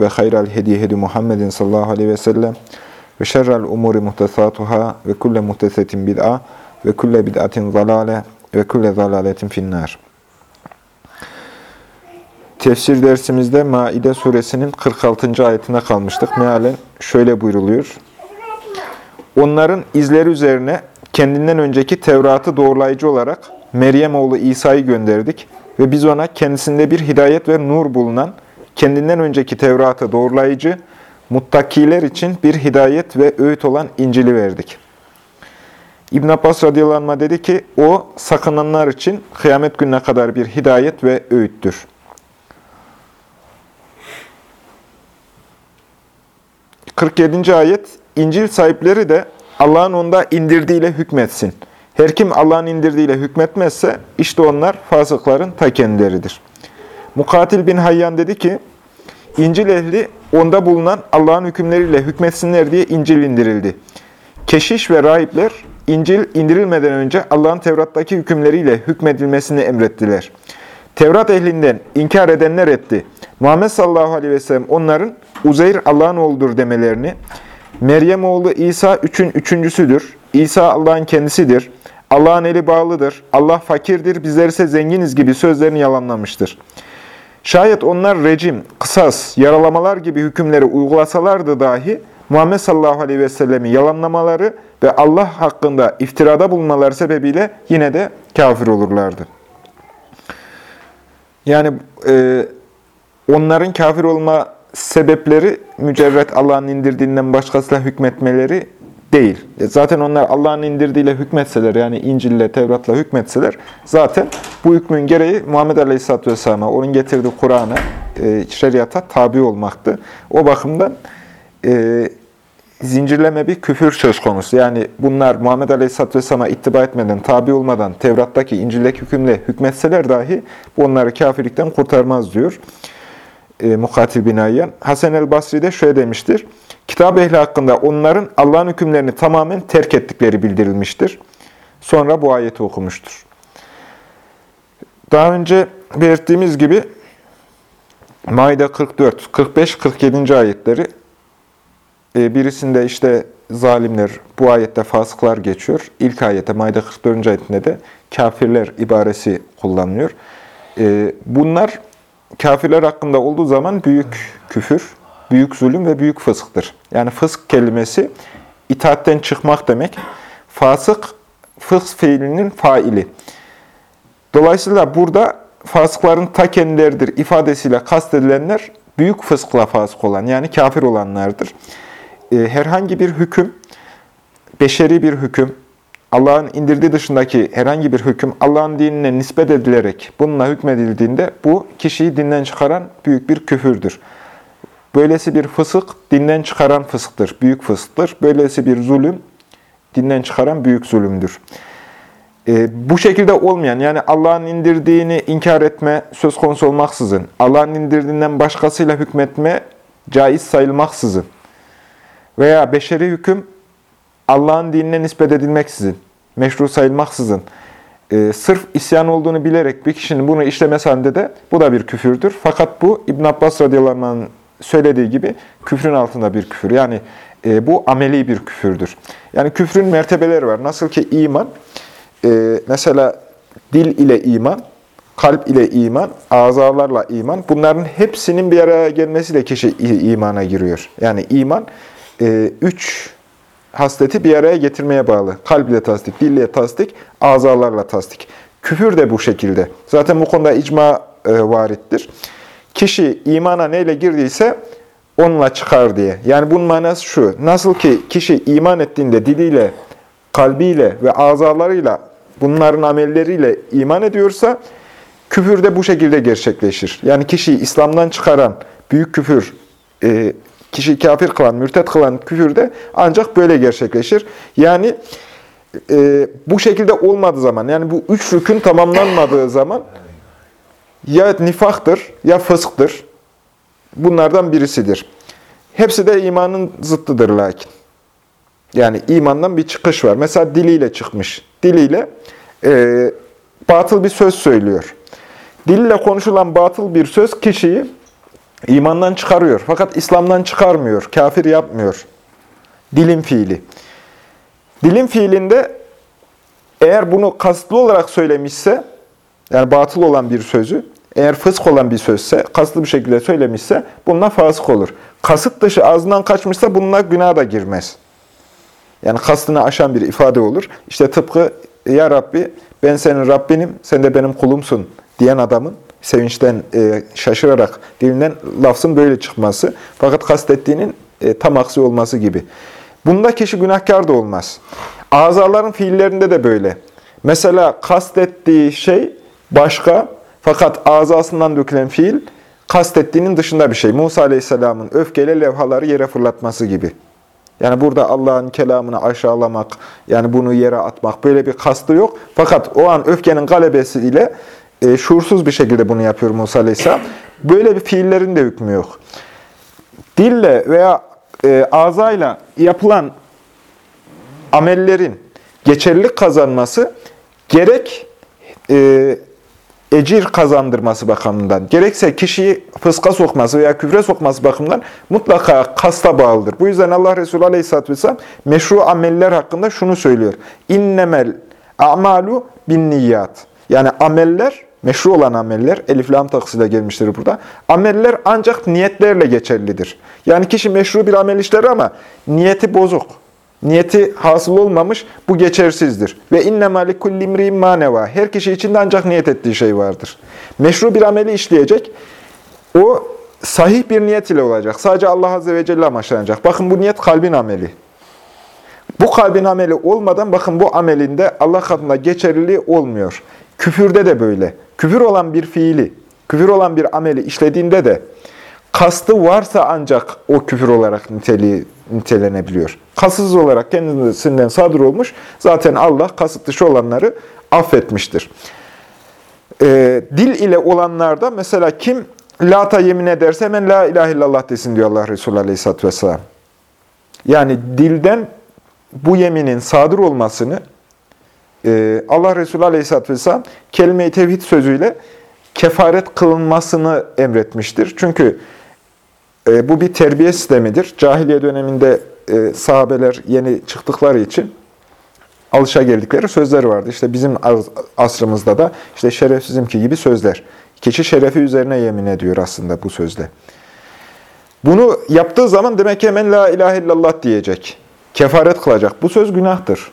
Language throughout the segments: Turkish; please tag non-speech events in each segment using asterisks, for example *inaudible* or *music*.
ve hayral hediye hedi Muhammedin sallallahu aleyhi ve sellem ve şerrel umuri muhtesatuhâ ve kulle muhtesetin bid'a ve kulle bid'atin zalale ve kulle zalaletin finnâr. Tefsir dersimizde Maide suresinin 46. ayetine kalmıştık. Mealen şöyle buyruluyor. Onların izleri üzerine kendinden önceki Tevrat'ı doğrulayıcı olarak Meryem oğlu İsa'yı gönderdik ve biz ona kendisinde bir hidayet ve nur bulunan, kendinden önceki Tevrat'ı doğrulayıcı, muttakiler için bir hidayet ve öğüt olan İncil'i verdik. İbn Abbas radıyallahu anh dedi ki, o sakınanlar için kıyamet gününe kadar bir hidayet ve öğüttür. ...47. ayet... İncil sahipleri de Allah'ın onda indirdiğiyle hükmetsin. Her kim Allah'ın indirdiğiyle hükmetmezse işte onlar fasıkların ta kendileridir. Mukatil bin Hayyan dedi ki, İncil ehli onda bulunan Allah'ın hükümleriyle hükmetsinler diye İncil indirildi. Keşiş ve rahipler İncil indirilmeden önce Allah'ın Tevrat'taki hükümleriyle hükmedilmesini emrettiler. Tevrat ehlinden inkar edenler etti. Muhammed sallallahu aleyhi ve sellem onların Uzeyr Allah'ın oğludur demelerini, Meryem oğlu İsa üçün üçüncüsüdür, İsa Allah'ın kendisidir, Allah'ın eli bağlıdır, Allah fakirdir, bizler ise zenginiz gibi sözlerini yalanlamıştır. Şayet onlar rejim, kısas, yaralamalar gibi hükümleri uygulasalardı dahi, Muhammed sallallahu aleyhi ve sellem'i yalanlamaları ve Allah hakkında iftirada bulunmaları sebebiyle yine de kafir olurlardı. Yani e, onların kafir olma sebepleri mücerret Allah'ın indirdiğinden başkasıyla hükmetmeleri değil. E, zaten onlar Allah'ın indirdiğiyle hükmetseler, yani İncil'le, Tevrat'la hükmetseler, zaten bu hükmün gereği Muhammed Aleyhisselatü Vesselam'a, onun getirdiği Kur'an'a, e, şeriata tabi olmaktı. O bakımdan e, zincirleme bir küfür söz konusu. Yani bunlar Muhammed Aleyhisselatü Vesselam'a ittiba etmeden, tabi olmadan, Tevrat'taki, İncil'deki hükümle hükmetseler dahi bu onları kafirlikten kurtarmaz diyor. E, Mukatil bin Ayyan. Hasan el-Basri de şöyle demiştir. Kitap ehli hakkında onların Allah'ın hükümlerini tamamen terk ettikleri bildirilmiştir. Sonra bu ayeti okumuştur. Daha önce belirttiğimiz gibi Maide 44, 45, 47. ayetleri e, birisinde işte zalimler, bu ayette fasıklar geçiyor. İlk ayette Maide 44. ayetinde de kafirler ibaresi kullanılıyor. E, bunlar kafirler hakkında olduğu zaman büyük küfür, büyük zulüm ve büyük fısktır. Yani fısk kelimesi itaatten çıkmak demek. Fasık, fısk fiilinin faili. Dolayısıyla burada fasıkların ta kendileridir ifadesiyle kastedilenler büyük fıskla fasık olan yani kafir olanlardır. Ee, herhangi bir hüküm, beşeri bir hüküm, Allah'ın indirdiği dışındaki herhangi bir hüküm Allah'ın dinine nispet edilerek bununla hükmedildiğinde bu kişiyi dinden çıkaran büyük bir küfürdür. Böylesi bir fısık dinden çıkaran fısıktır, büyük fısıktır. Böylesi bir zulüm dinden çıkaran büyük zulümdür. E, bu şekilde olmayan, yani Allah'ın indirdiğini inkar etme söz konusu olmaksızın, Allah'ın indirdiğinden başkasıyla hükmetme caiz sayılmaksızın veya beşeri hüküm Allah'ın dinine nispet edilmeksizin, meşru sayılmaksızın, e, sırf isyan olduğunu bilerek bir kişinin bunu işlemesi halinde de bu da bir küfürdür. Fakat bu İbn Abbas radıyallahu anh'ın söylediği gibi küfrün altında bir küfür. Yani e, bu ameli bir küfürdür. Yani küfrün mertebeleri var. Nasıl ki iman, e, mesela dil ile iman, kalp ile iman, azalarla iman, bunların hepsinin bir araya gelmesiyle kişi imana giriyor. Yani iman, e, üç hasleti bir araya getirmeye bağlı. Kalb ile tasdik, dil ile tasdik, azalarla tasdik. Küfür de bu şekilde. Zaten bu konuda icma e, varittir. Kişi imana neyle girdiyse onunla çıkar diye. Yani bunun manası şu. Nasıl ki kişi iman ettiğinde diliyle, kalbiyle ve azalarıyla, bunların amelleriyle iman ediyorsa, küfür de bu şekilde gerçekleşir. Yani kişiyi İslam'dan çıkaran büyük küfür, e, kişi kafir kılan, mürtet kılan küfür de ancak böyle gerçekleşir. Yani e, bu şekilde olmadığı zaman, yani bu üç rükün tamamlanmadığı zaman ya nifaktır ya fısktır. Bunlardan birisidir. Hepsi de imanın zıttıdır lakin. Yani imandan bir çıkış var. Mesela diliyle çıkmış. Diliyle e, batıl bir söz söylüyor. Dille konuşulan batıl bir söz kişiyi imandan çıkarıyor. Fakat İslam'dan çıkarmıyor. Kafir yapmıyor. Dilin fiili. Dilin fiilinde eğer bunu kasıtlı olarak söylemişse, yani batıl olan bir sözü, eğer fısk olan bir sözse, kasıtlı bir şekilde söylemişse bununla fasık olur. Kasıt dışı ağzından kaçmışsa bununla günah da girmez. Yani kastını aşan bir ifade olur. İşte tıpkı Ya Rabbi ben senin Rabbinim, sen de benim kulumsun diyen adamın sevinçten e, şaşırarak dilinden lafzın böyle çıkması. Fakat kastettiğinin e, tam aksi olması gibi. Bunda kişi günahkar da olmaz. Azaların fiillerinde de böyle. Mesela kastettiği şey başka fakat azasından dökülen fiil kastettiğinin dışında bir şey. Musa Aleyhisselam'ın öfkeyle levhaları yere fırlatması gibi. Yani burada Allah'ın kelamını aşağılamak, yani bunu yere atmak böyle bir kastı yok. Fakat o an öfkenin galebesiyle e, şuursuz bir şekilde bunu yapıyor Musa Aleyhisselam. Böyle bir fiillerin de hükmü yok. Dille veya e, ağzayla yapılan amellerin geçerlilik kazanması gerek e, ecir kazandırması bakımından, gerekse kişiyi fıska sokması veya küfre sokması bakımından mutlaka kasta bağlıdır. Bu yüzden Allah Resulü Aleyhisselatü Vesselam meşru ameller hakkında şunu söylüyor. İnnemel a'malu bin niyyat. Yani ameller, meşru olan ameller, elif lam takısıyla gelmiştir burada. Ameller ancak niyetlerle geçerlidir. Yani kişi meşru bir amel işler ama niyeti bozuk. Niyeti hasıl olmamış, bu geçersizdir. Ve inne malikulli imri'in maneva. Her kişi içinde ancak niyet ettiği şey vardır. Meşru bir ameli işleyecek. O sahih bir niyet ile olacak. Sadece Allah Azze ve Celle amaçlanacak. Bakın bu niyet kalbin ameli. Bu kalbin ameli olmadan bakın bu amelinde Allah katında geçerliliği olmuyor. Küfürde de böyle. Küfür olan bir fiili, küfür olan bir ameli işlediğinde de kastı varsa ancak o küfür olarak niteliği nitelenebiliyor. Kasıtsız olarak kendisinden sadır olmuş, zaten Allah kasıt dışı olanları affetmiştir. Ee, dil ile olanlarda mesela kim lata yemin ederse hemen la ilahe illallah desin diyor Allah Resulü Aleyhisselatü Vesselam. Yani dilden bu yeminin sadır olmasını e, Allah Resulü Aleyhisselatü Vesselam kelime-i tevhid sözüyle kefaret kılınmasını emretmiştir. Çünkü e, bu bir terbiye sistemidir. Cahiliye döneminde e, sahabeler yeni çıktıkları için alışa geldikleri sözler vardı. İşte bizim asrımızda da işte şerefsizimki gibi sözler. Kişi şerefi üzerine yemin ediyor aslında bu sözle. Bunu yaptığı zaman demek ki hemen la ilahe illallah diyecek. Kefaret kılacak. Bu söz günahtır.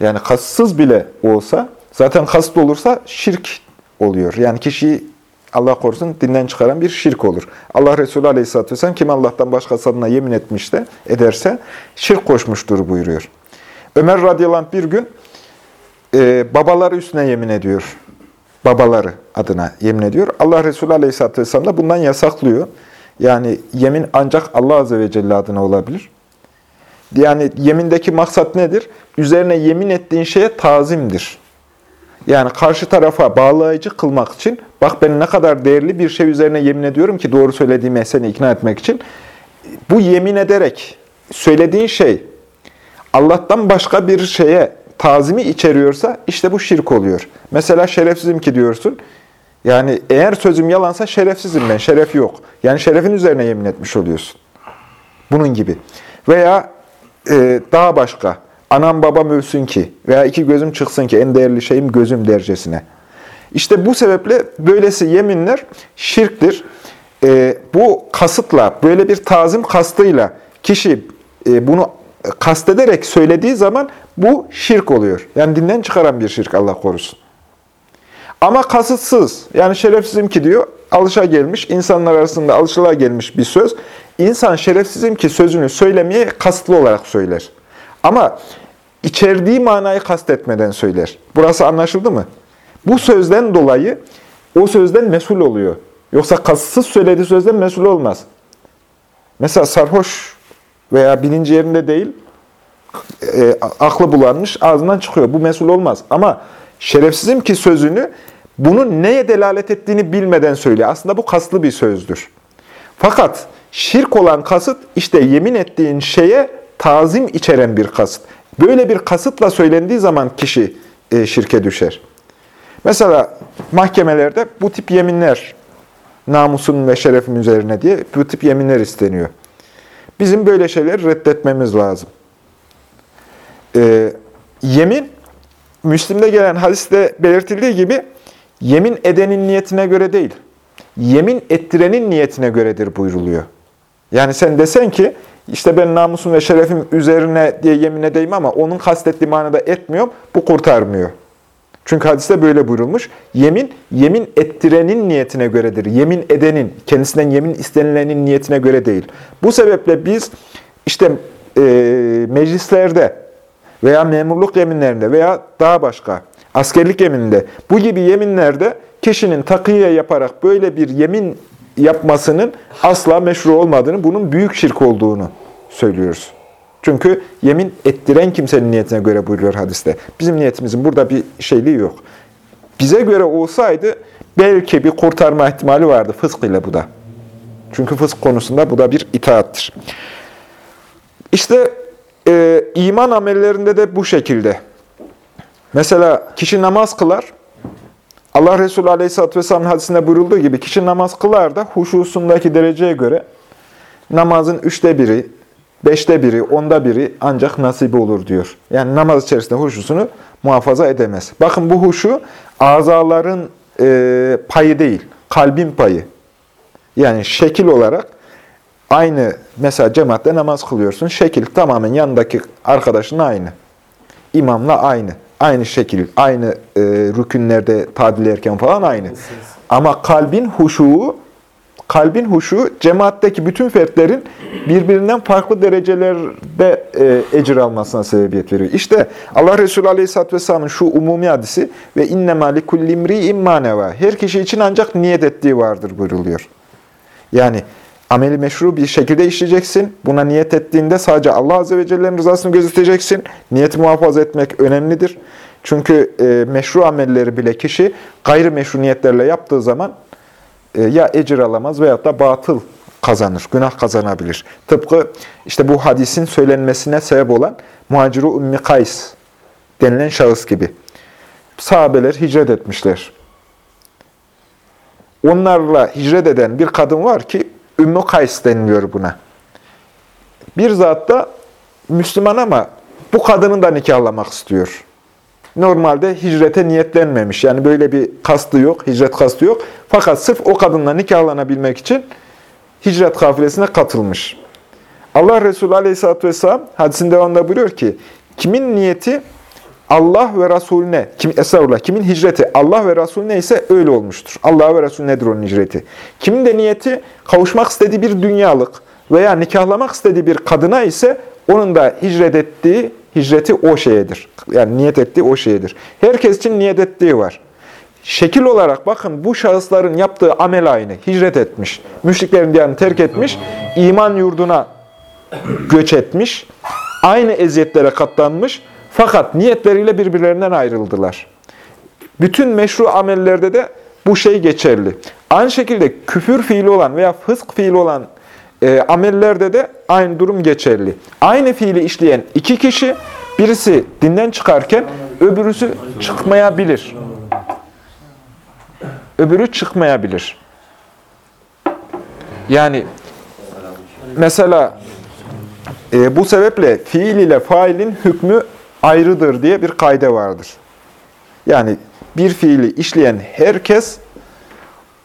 Yani kastsız bile olsa, zaten kast olursa şirk oluyor. Yani kişiyi Allah korusun dinden çıkaran bir şirk olur. Allah Resulü Aleyhisselatü Vesselam kim Allah'tan başkası adına yemin etmiş de ederse şirk koşmuştur buyuruyor. Ömer radıyallahu bir gün e, babaları üstüne yemin ediyor. Babaları adına yemin ediyor. Allah Resulü Aleyhisselatü Vesselam da bundan yasaklıyor. Yani yemin ancak Allah Azze ve Celle adına olabilir. Yani yemindeki maksat nedir? Üzerine yemin ettiğin şeye tazimdir. Yani karşı tarafa bağlayıcı kılmak için, bak ben ne kadar değerli bir şey üzerine yemin ediyorum ki doğru söylediğime seni ikna etmek için, bu yemin ederek söylediğin şey Allah'tan başka bir şeye tazimi içeriyorsa işte bu şirk oluyor. Mesela şerefsizim ki diyorsun. Yani eğer sözüm yalansa şerefsizim ben, şeref yok. Yani şerefin üzerine yemin etmiş oluyorsun. Bunun gibi. Veya e, daha başka. Anam babam ölsün ki veya iki gözüm çıksın ki en değerli şeyim gözüm dercesine. İşte bu sebeple böylesi yeminler şirktir. E, bu kasıtla, böyle bir tazim kastıyla kişi e, bunu kastederek söylediği zaman bu şirk oluyor. Yani dinden çıkaran bir şirk Allah korusun. Ama kasıtsız, yani şerefsizim ki diyor, alışa gelmiş, insanlar arasında alışıla gelmiş bir söz. İnsan şerefsizim ki sözünü söylemeye kasıtlı olarak söyler. Ama içerdiği manayı kastetmeden söyler. Burası anlaşıldı mı? Bu sözden dolayı o sözden mesul oluyor. Yoksa kasıtsız söylediği sözden mesul olmaz. Mesela sarhoş veya bilinci yerinde değil, e, aklı bulanmış ağzından çıkıyor. Bu mesul olmaz. Ama şerefsizim ki sözünü bunun neye delalet ettiğini bilmeden söylüyor. Aslında bu kaslı bir sözdür. Fakat şirk olan kasıt işte yemin ettiğin şeye tazim içeren bir kasıt. Böyle bir kasıtla söylendiği zaman kişi e, şirke düşer. Mesela mahkemelerde bu tip yeminler namusun ve şerefin üzerine diye bu tip yeminler isteniyor. Bizim böyle şeyleri reddetmemiz lazım. Ee, yemin, Müslim'de gelen hadiste belirtildiği gibi yemin edenin niyetine göre değil, yemin ettirenin niyetine göredir buyruluyor. Yani sen desen ki, işte ben namusum ve şerefim üzerine diye yemin edeyim ama onun kastettiği manada etmiyorum, bu kurtarmıyor. Çünkü hadiste böyle buyurulmuş. Yemin, yemin ettirenin niyetine göredir. Yemin edenin, kendisinden yemin istenilenin niyetine göre değil. Bu sebeple biz işte e, meclislerde veya memurluk yeminlerinde veya daha başka askerlik yemininde bu gibi yeminlerde kişinin takiye yaparak böyle bir yemin yapmasının asla meşru olmadığını, bunun büyük şirk olduğunu söylüyoruz. Çünkü yemin ettiren kimsenin niyetine göre buyuruyor hadiste. Bizim niyetimizin burada bir şeyliği yok. Bize göre olsaydı belki bir kurtarma ihtimali vardı fısk ile bu da. Çünkü fısk konusunda bu da bir itaattır. İşte e, iman amellerinde de bu şekilde. Mesela kişi namaz kılar. Allah Resulü Aleyhisselatü Vesselam'ın hadisinde buyurulduğu gibi kişi namaz kılar da huşusundaki dereceye göre namazın üçte biri, beşte biri, onda biri ancak nasibi olur diyor. Yani namaz içerisinde huşusunu muhafaza edemez. Bakın bu huşu azaların e, payı değil, kalbin payı. Yani şekil olarak aynı, mesela cemaatte namaz kılıyorsun, şekil tamamen yanındaki arkadaşın aynı. İmamla aynı. Aynı şekil, aynı e, rükünlerde tadilerken falan aynı. Ama kalbin huşuğu kalbin huşu cemaatteki bütün fertlerin birbirinden farklı derecelerde e, ecir almasına sebebiyet veriyor. İşte Allah Resulü Aleyhisselatü Vesselam'ın şu umumi hadisi ve innema likullimri immaneva. Her kişi için ancak niyet ettiği vardır buyruluyor. Yani ameli meşru bir şekilde işleyeceksin. Buna niyet ettiğinde sadece Allah Azze ve Celle'nin rızasını gözeteceksin. Niyeti muhafaza etmek önemlidir. Çünkü e, meşru amelleri bile kişi gayri meşru niyetlerle yaptığı zaman e, ya ecir alamaz veyahut da batıl kazanır, günah kazanabilir. Tıpkı işte bu hadisin söylenmesine sebep olan Muhaciru Ümmi Kays denilen şahıs gibi. Sahabeler hicret etmişler. Onlarla hicret eden bir kadın var ki Ümmü Kays deniliyor buna. Bir zat da Müslüman ama bu kadının da nikahlamak istiyor normalde hicrete niyetlenmemiş. Yani böyle bir kastı yok, hicret kastı yok. Fakat sırf o kadınla nikahlanabilmek için hicret kafilesine katılmış. Allah Resulü Aleyhisselatü Vesselam hadisin devamında buyuruyor ki, kimin niyeti Allah ve Resulüne, kim, estağfurullah, kimin hicreti Allah ve Resulüne ise öyle olmuştur. Allah ve Resulünedir onun hicreti. Kimin de niyeti kavuşmak istediği bir dünyalık veya nikahlamak istediği bir kadına ise onun da hicret ettiği hicreti o şeyedir. Yani niyet ettiği o şeyedir. Herkes için niyet ettiği var. Şekil olarak bakın bu şahısların yaptığı amel aynı. Hicret etmiş. Müşriklerin diyarını terk etmiş. iman yurduna göç etmiş. Aynı eziyetlere katlanmış. Fakat niyetleriyle birbirlerinden ayrıldılar. Bütün meşru amellerde de bu şey geçerli. Aynı şekilde küfür fiili olan veya fısk fiili olan e, amellerde de aynı durum geçerli. Aynı fiili işleyen iki kişi, birisi dinden çıkarken öbürüsü çıkmayabilir. Öbürü çıkmayabilir. Yani mesela e, bu sebeple fiil ile failin hükmü ayrıdır diye bir kayde vardır. Yani bir fiili işleyen herkes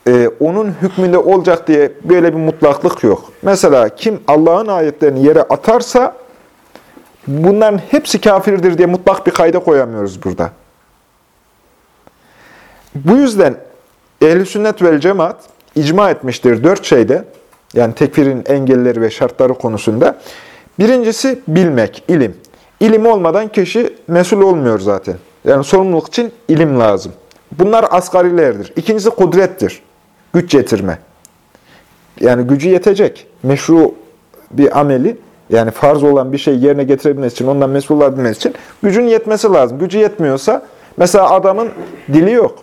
e, onun hükmünde olacak diye böyle bir mutlaklık yok. Mesela kim Allah'ın ayetlerini yere atarsa bunların hepsi kafirdir diye mutlak bir kayda koyamıyoruz burada. Bu yüzden ehl sünnet vel cemaat icma etmiştir dört şeyde. Yani tekfirin engelleri ve şartları konusunda. Birincisi bilmek, ilim. İlim olmadan kişi mesul olmuyor zaten. Yani sorumluluk için ilim lazım. Bunlar asgarilerdir. İkincisi kudrettir. Güç getirme. Yani gücü yetecek. Meşru bir ameli, yani farz olan bir şey yerine getirebilmesi için, ondan mesul olabilmesi için gücün yetmesi lazım. Gücü yetmiyorsa, mesela adamın dili yok.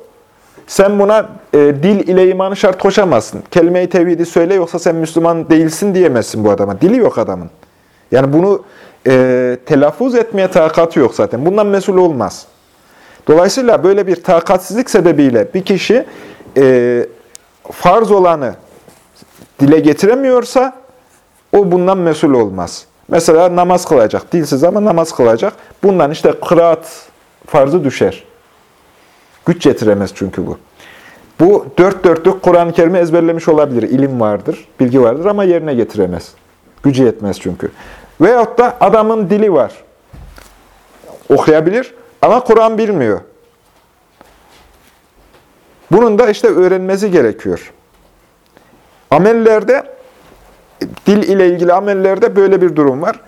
Sen buna e, dil ile imanı şart koşamazsın. Kelime-i tevhidi söyle yoksa sen Müslüman değilsin diyemezsin bu adama. Dili yok adamın. Yani bunu e, telaffuz etmeye takatı yok zaten. Bundan mesul olmaz. Dolayısıyla böyle bir takatsizlik sebebiyle bir kişi e, farz olanı dile getiremiyorsa o bundan mesul olmaz. Mesela namaz kılacak. Dilsiz ama namaz kılacak. Bundan işte kıraat farzı düşer. Güç getiremez çünkü bu. Bu dört dörtlük Kur'an-ı Kerim'i ezberlemiş olabilir. İlim vardır, bilgi vardır ama yerine getiremez. Gücü yetmez çünkü. Veyahut da adamın dili var. Okuyabilir ama Kur'an bilmiyor. Bunun da işte öğrenmesi gerekiyor. Amellerde, dil ile ilgili amellerde böyle bir durum var.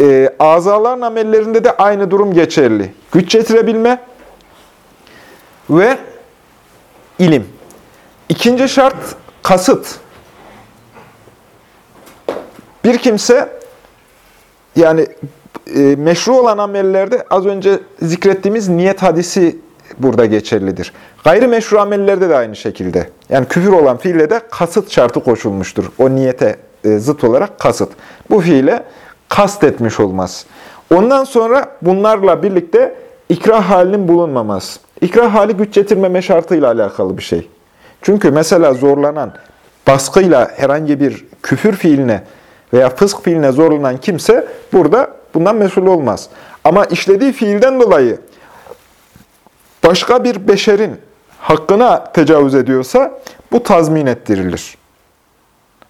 E, azaların amellerinde de aynı durum geçerli. Güç getirebilme ve ilim. İkinci şart kasıt. Bir kimse yani e, meşru olan amellerde az önce zikrettiğimiz niyet hadisi burada geçerlidir. Gayri meşru amellerde de aynı şekilde. Yani küfür olan fiille de kasıt şartı koşulmuştur. O niyete e, zıt olarak kasıt. Bu fiile kast etmiş olmaz. Ondan sonra bunlarla birlikte ikrah halinin bulunmaması. İkrah hali güç getirmeme şartıyla alakalı bir şey. Çünkü mesela zorlanan, baskıyla herhangi bir küfür fiiline veya fısk fiiline zorlanan kimse burada bundan mesul olmaz. Ama işlediği fiilden dolayı başka bir beşerin hakkına tecavüz ediyorsa bu tazmin ettirilir.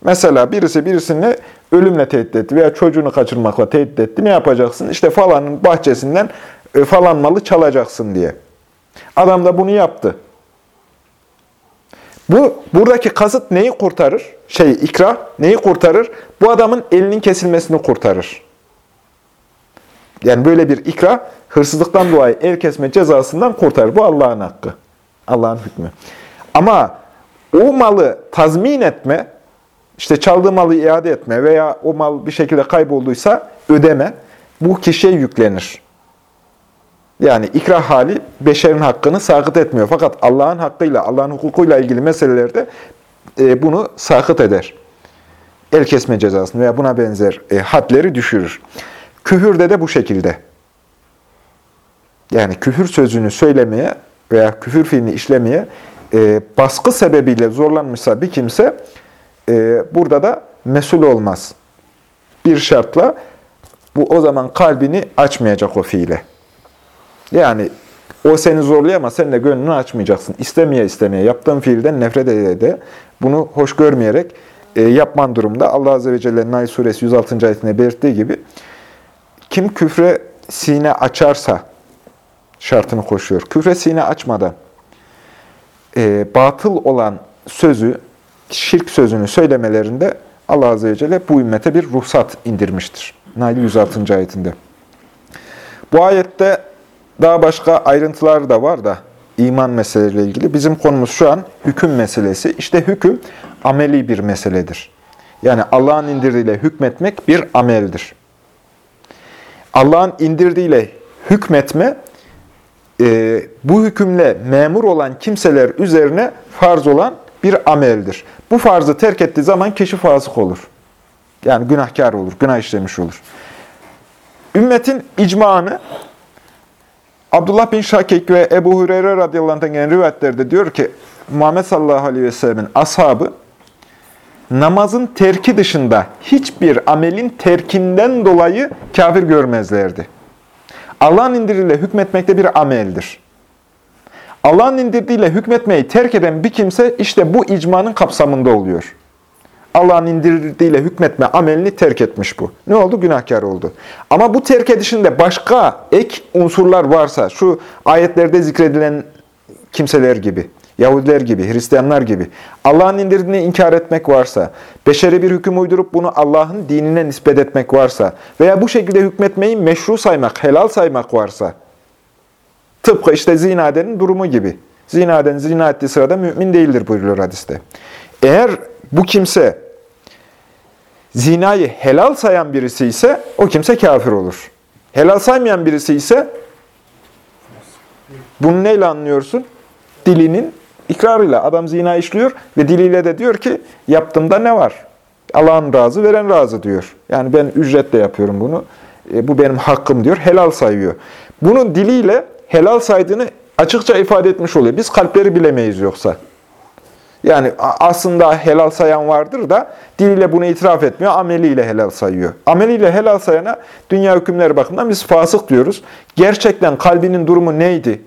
Mesela birisi birisini ölümle tehdit etti veya çocuğunu kaçırmakla tehdit etti. Ne yapacaksın? İşte falanın bahçesinden e, falan malı çalacaksın diye. Adam da bunu yaptı. Bu buradaki kasıt neyi kurtarır? Şey ikra neyi kurtarır? Bu adamın elinin kesilmesini kurtarır. Yani böyle bir ikra hırsızlıktan dolayı el kesme cezasından kurtarır. Bu Allah'ın hakkı. Allah'ın hükmü. Ama o malı tazmin etme, işte çaldığı malı iade etme veya o mal bir şekilde kaybolduysa ödeme, bu kişiye yüklenir. Yani ikrah hali beşerin hakkını sakıt etmiyor. Fakat Allah'ın hakkıyla, Allah'ın hukukuyla ilgili meselelerde e, bunu sakıt eder. El kesme cezasını veya buna benzer e, hadleri düşürür. Küfürde de bu şekilde. Yani küfür sözünü söylemeye veya küfür fiilini işlemeye e, baskı sebebiyle zorlanmışsa bir kimse e, burada da mesul olmaz. Bir şartla bu o zaman kalbini açmayacak o fiile. Yani o seni zorlayamaz, sen de gönlünü açmayacaksın. İstemeye istemeye, yaptığın fiilden nefret ede de, bunu hoş görmeyerek e, yapman durumda. Allah Azze ve Celle'nin Nail Suresi 106. ayetinde belirttiği gibi, kim küfre sine açarsa şartını koşuyor. Küfre sine açmadan e, batıl olan sözü, şirk sözünü söylemelerinde Allah Azze ve Celle bu ümmete bir ruhsat indirmiştir. Nail 106. ayetinde. Bu ayette daha başka ayrıntılar da var da iman meseleleriyle ilgili. Bizim konumuz şu an hüküm meselesi. İşte hüküm ameli bir meseledir. Yani Allah'ın indirdiğiyle hükmetmek bir ameldir. Allah'ın indirdiğiyle hükmetme, e, bu hükümle memur olan kimseler üzerine farz olan bir ameldir. Bu farzı terk ettiği zaman kişi fasık olur. Yani günahkar olur, günah işlemiş olur. Ümmetin icmanı Abdullah bin Şakik ve Ebu Hureyre radıyallahu anh'tan gelen rivayetlerde diyor ki Muhammed sallallahu aleyhi ve sellemin ashabı namazın terki dışında hiçbir amelin terkinden dolayı kafir görmezlerdi. Allah'ın indiriyle hükmetmekte bir ameldir. Allah'ın indirdiğiyle hükmetmeyi terk eden bir kimse işte bu icmanın kapsamında oluyor. Allah'ın indirdiğiyle hükmetme amelini terk etmiş bu. Ne oldu? Günahkar oldu. Ama bu terk edişinde başka ek unsurlar varsa, şu ayetlerde zikredilen kimseler gibi, Yahudiler gibi, Hristiyanlar gibi, Allah'ın indirdiğini inkar etmek varsa, beşeri bir hüküm uydurup bunu Allah'ın dinine nispet etmek varsa veya bu şekilde hükmetmeyi meşru saymak, helal saymak varsa, tıpkı işte zinadenin durumu gibi. Zinaden zina ettiği sırada mümin değildir buyuruyor hadiste. Eğer bu kimse zinayı helal sayan birisi ise o kimse kafir olur. Helal saymayan birisi ise bunu neyle anlıyorsun? Dilinin ikrarıyla. Adam zina işliyor ve diliyle de diyor ki yaptığımda ne var? Allah'ın razı, veren razı diyor. Yani ben ücretle yapıyorum bunu. E, bu benim hakkım diyor. Helal sayıyor. Bunun diliyle helal saydığını açıkça ifade etmiş oluyor. Biz kalpleri bilemeyiz yoksa. Yani aslında helal sayan vardır da diliyle bunu itiraf etmiyor, ameliyle helal sayıyor. Ameliyle helal sayana dünya hükümleri bakımından biz fasık diyoruz. Gerçekten kalbinin durumu neydi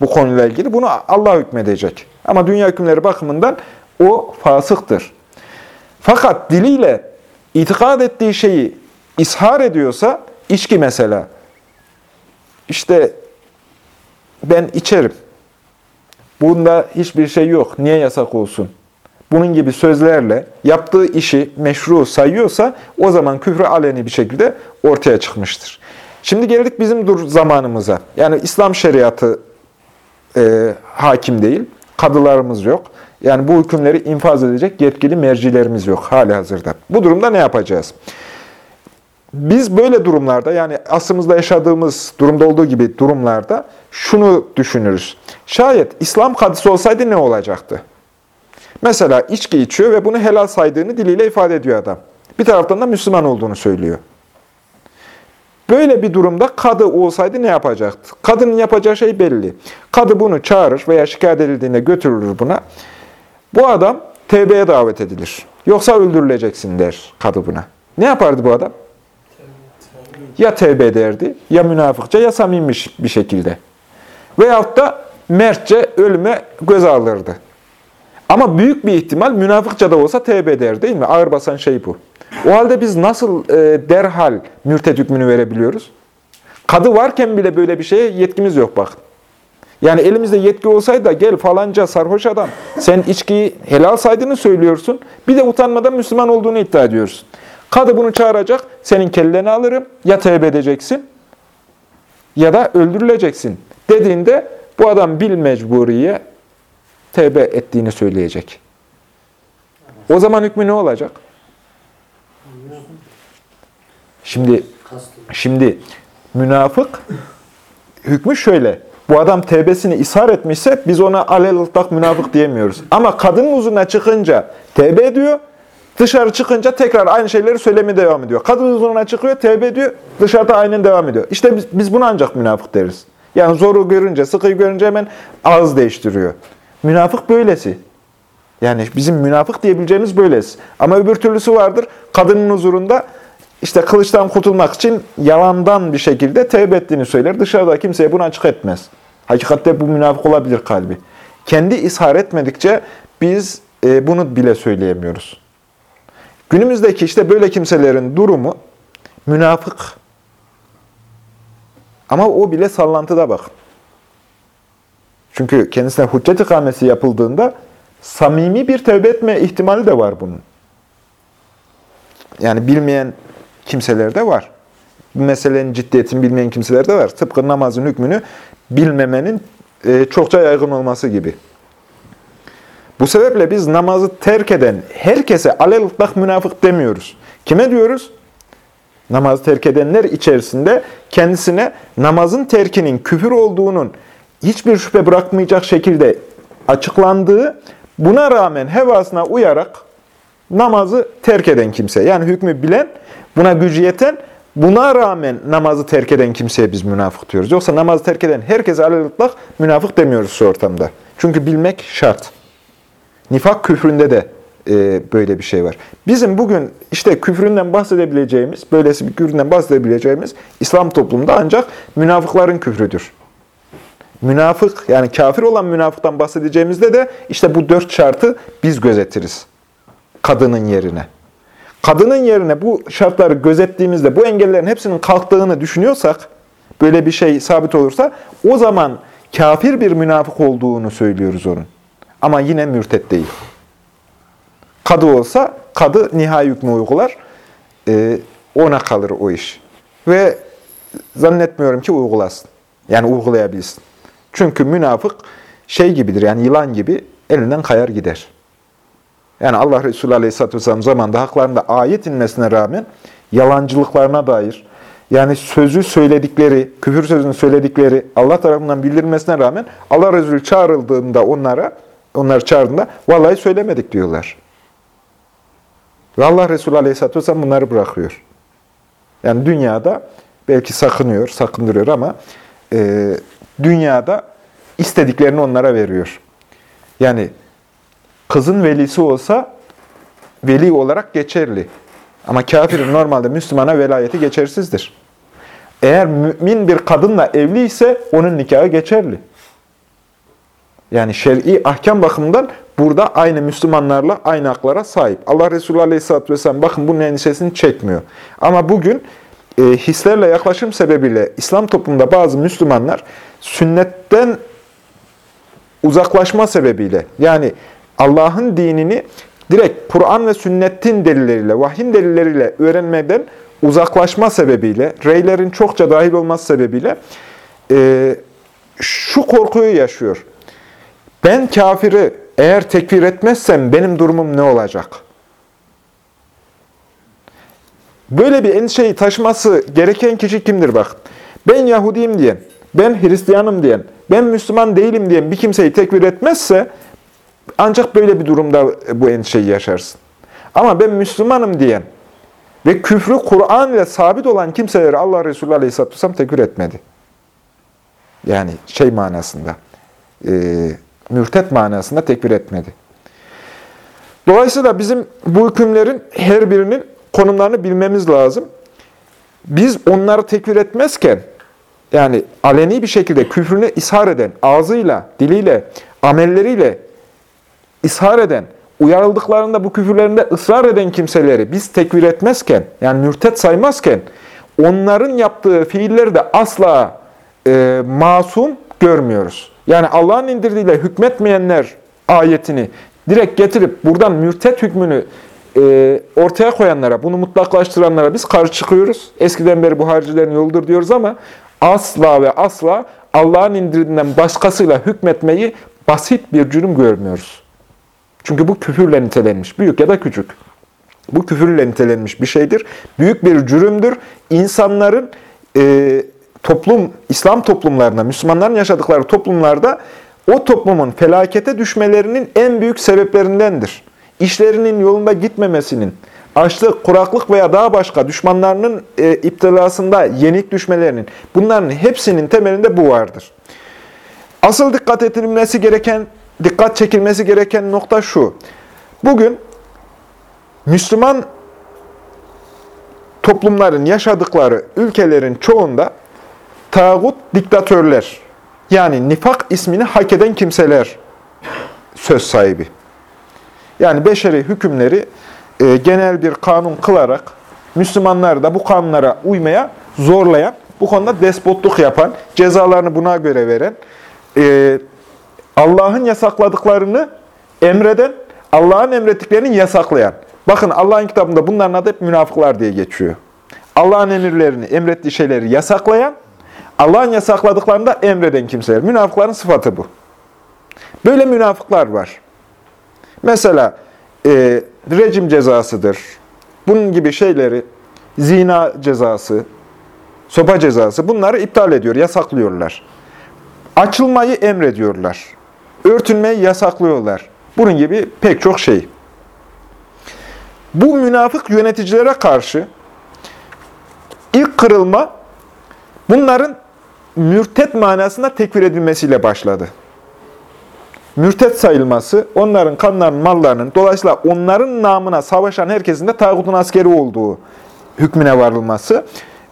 bu konuyla ilgili? Bunu Allah hükmedecek. Ama dünya hükümleri bakımından o fasıktır. Fakat diliyle itikad ettiği şeyi ishar ediyorsa, içki mesela, işte ben içerim, Bunda hiçbir şey yok. Niye yasak olsun? Bunun gibi sözlerle yaptığı işi meşru sayıyorsa o zaman küfrü aleni bir şekilde ortaya çıkmıştır. Şimdi geldik bizim dur zamanımıza. Yani İslam şeriatı e, hakim değil, kadılarımız yok. Yani bu hükümleri infaz edecek yetkili mercilerimiz yok hali hazırda. Bu durumda ne yapacağız? Biz böyle durumlarda yani asrımızda yaşadığımız durumda olduğu gibi durumlarda şunu düşünürüz. Şayet İslam kadısı olsaydı ne olacaktı? Mesela içki içiyor ve bunu helal saydığını diliyle ifade ediyor adam. Bir taraftan da Müslüman olduğunu söylüyor. Böyle bir durumda kadı olsaydı ne yapacaktı? Kadının yapacağı şey belli. Kadı bunu çağırır veya şikayet edildiğinde götürülür buna. Bu adam tevbeye davet edilir. Yoksa öldürüleceksin der kadı buna. Ne yapardı bu adam? Ya tevbe ederdi, ya münafıkça, ya samimi bir şekilde. Veyahut da mertçe ölüme göz alırdı. Ama büyük bir ihtimal münafıkça da olsa tevbe eder değil mi? Ağır basan şey bu. O halde biz nasıl e, derhal mürted hükmünü verebiliyoruz? Kadı varken bile böyle bir şeye yetkimiz yok bak. Yani elimizde yetki olsaydı da gel falanca sarhoş adam sen içkiyi helal saydığını söylüyorsun. Bir de utanmadan Müslüman olduğunu iddia ediyorsun. Kadı bunu çağıracak, senin kelleni alırım, ya tevbe edeceksin ya da öldürüleceksin dediğinde bu adam bil mecburiye tevbe ettiğini söyleyecek. O zaman hükmü ne olacak? Şimdi şimdi münafık hükmü şöyle. Bu adam tevbesini ishar etmişse biz ona alelıltak münafık diyemiyoruz. Ama kadının uzuna çıkınca tevbe ediyor, Dışarı çıkınca tekrar aynı şeyleri söylemeye devam ediyor. Kadın huzuruna çıkıyor, tevbe ediyor, dışarıda aynen devam ediyor. İşte biz, biz buna ancak münafık deriz. Yani zoru görünce, sıkıyı görünce hemen ağız değiştiriyor. Münafık böylesi. Yani bizim münafık diyebileceğimiz böylesi. Ama öbür türlüsü vardır. Kadının huzurunda işte kılıçtan kurtulmak için yalandan bir şekilde tevbe ettiğini söyler. Dışarıda kimseye bunu açık etmez. Hakikatte bu münafık olabilir kalbi. Kendi ishar etmedikçe biz e, bunu bile söyleyemiyoruz. Günümüzdeki işte böyle kimselerin durumu münafık. Ama o bile sallantıda bak. Çünkü kendisine hüccet ikamesi yapıldığında samimi bir tevbe etme ihtimali de var bunun. Yani bilmeyen kimseler de var. Bu meselenin ciddiyetini bilmeyen kimseler de var. Tıpkı namazın hükmünü bilmemenin e, çokça yaygın olması gibi. Bu sebeple biz namazı terk eden herkese alelıtlak münafık demiyoruz. Kime diyoruz? Namazı terk edenler içerisinde kendisine namazın terkinin küfür olduğunun hiçbir şüphe bırakmayacak şekilde açıklandığı, buna rağmen hevasına uyarak namazı terk eden kimse. Yani hükmü bilen, buna gücü yeten, buna rağmen namazı terk eden kimseye biz münafık diyoruz. Yoksa namazı terk eden herkese alelıtlak münafık demiyoruz şu ortamda. Çünkü bilmek şart. Nifak küfründe de e, böyle bir şey var. Bizim bugün işte küfründen bahsedebileceğimiz, böylesi bir küfründen bahsedebileceğimiz İslam toplumunda ancak münafıkların küfrüdür. Münafık, yani kafir olan münafıktan bahsedeceğimizde de işte bu dört şartı biz gözetiriz. Kadının yerine. Kadının yerine bu şartları gözettiğimizde, bu engellerin hepsinin kalktığını düşünüyorsak, böyle bir şey sabit olursa, o zaman kafir bir münafık olduğunu söylüyoruz onun. Ama yine mürtet değil. Kadı olsa, kadı nihai hükmü uygular. E, ona kalır o iş. Ve zannetmiyorum ki uygulasın. Yani uygulayabilsin. Çünkü münafık şey gibidir, yani yılan gibi elinden kayar gider. Yani Allah Resulü Aleyhisselatü Vesselam zamanında haklarında ayet inmesine rağmen yalancılıklarına dair, yani sözü söyledikleri, küfür sözünü söyledikleri Allah tarafından bildirilmesine rağmen Allah Resulü çağrıldığında onlara, onları çağırdığında vallahi söylemedik diyorlar. Ve Allah Resulü Aleyhisselatü Vesselam bunları bırakıyor. Yani dünyada belki sakınıyor, sakındırıyor ama e, dünyada istediklerini onlara veriyor. Yani kızın velisi olsa veli olarak geçerli. Ama kafirin normalde Müslümana velayeti geçersizdir. Eğer mümin bir kadınla evli ise onun nikahı geçerli. Yani şer'i ahkam bakımından burada aynı Müslümanlarla aynı haklara sahip. Allah Resulü Aleyhisselatü Vesselam bakın bunun endişesini çekmiyor. Ama bugün e, hislerle yaklaşım sebebiyle İslam toplumunda bazı Müslümanlar sünnetten uzaklaşma sebebiyle yani Allah'ın dinini direkt Kur'an ve sünnetin delilleriyle, vahyin delilleriyle öğrenmeden uzaklaşma sebebiyle, reylerin çokça dahil olması sebebiyle e, şu korkuyu yaşıyor. Ben kafiri eğer tekfir etmezsem benim durumum ne olacak? Böyle bir endişeyi taşıması gereken kişi kimdir bak? Ben Yahudiyim diyen, ben Hristiyanım diyen, ben Müslüman değilim diyen bir kimseyi tekfir etmezse ancak böyle bir durumda bu endişeyi yaşarsın. Ama ben Müslümanım diyen ve küfrü Kur'an ile sabit olan kimseleri Allah Resulü Aleyhisselatü Vesselam tekfir etmedi. Yani şey manasında, e, mürtet manasında tekfir etmedi. Dolayısıyla bizim bu hükümlerin her birinin konumlarını bilmemiz lazım. Biz onları tekfir etmezken, yani aleni bir şekilde küfrünü ishar eden, ağzıyla, diliyle, amelleriyle ishar eden, uyarıldıklarında bu küfürlerinde ısrar eden kimseleri biz tekfir etmezken, yani mürtet saymazken, onların yaptığı fiilleri de asla e, masum görmüyoruz. Yani Allah'ın indirdiğiyle hükmetmeyenler ayetini direkt getirip buradan mürtet hükmünü e, ortaya koyanlara, bunu mutlaklaştıranlara biz karşı çıkıyoruz. Eskiden beri bu haricilerin yoludur diyoruz ama asla ve asla Allah'ın indirdiğinden başkasıyla hükmetmeyi basit bir cürüm görmüyoruz. Çünkü bu küfürle nitelenmiş, büyük ya da küçük. Bu küfürle nitelenmiş bir şeydir. Büyük bir cürümdür. İnsanların e, toplum, İslam toplumlarında, Müslümanların yaşadıkları toplumlarda o toplumun felakete düşmelerinin en büyük sebeplerindendir. İşlerinin yolunda gitmemesinin, açlık, kuraklık veya daha başka düşmanlarının e, iptilasında yenik düşmelerinin, bunların hepsinin temelinde bu vardır. Asıl dikkat edilmesi gereken, dikkat çekilmesi gereken nokta şu. Bugün Müslüman toplumların yaşadıkları ülkelerin çoğunda tağut diktatörler, yani nifak ismini hak eden kimseler söz sahibi. Yani beşeri hükümleri e, genel bir kanun kılarak Müslümanları da bu kanunlara uymaya zorlayan, bu konuda despotluk yapan, cezalarını buna göre veren, e, Allah'ın yasakladıklarını emreden, Allah'ın emrettiklerini yasaklayan. Bakın Allah'ın kitabında bunların adı hep münafıklar diye geçiyor. Allah'ın emirlerini, emrettiği şeyleri yasaklayan, Allah'ın yasakladıklarını da emreden kimseler. Münafıkların sıfatı bu. Böyle münafıklar var. Mesela e, rejim cezasıdır. Bunun gibi şeyleri, zina cezası, sopa cezası bunları iptal ediyor, yasaklıyorlar. Açılmayı emrediyorlar. Örtünmeyi yasaklıyorlar. Bunun gibi pek çok şey. Bu münafık yöneticilere karşı ilk kırılma bunların mürtet manasında tekfir edilmesiyle başladı. Mürtet sayılması, onların kanlarının, mallarının, dolayısıyla onların namına savaşan herkesin de tağutun askeri olduğu hükmüne varılması,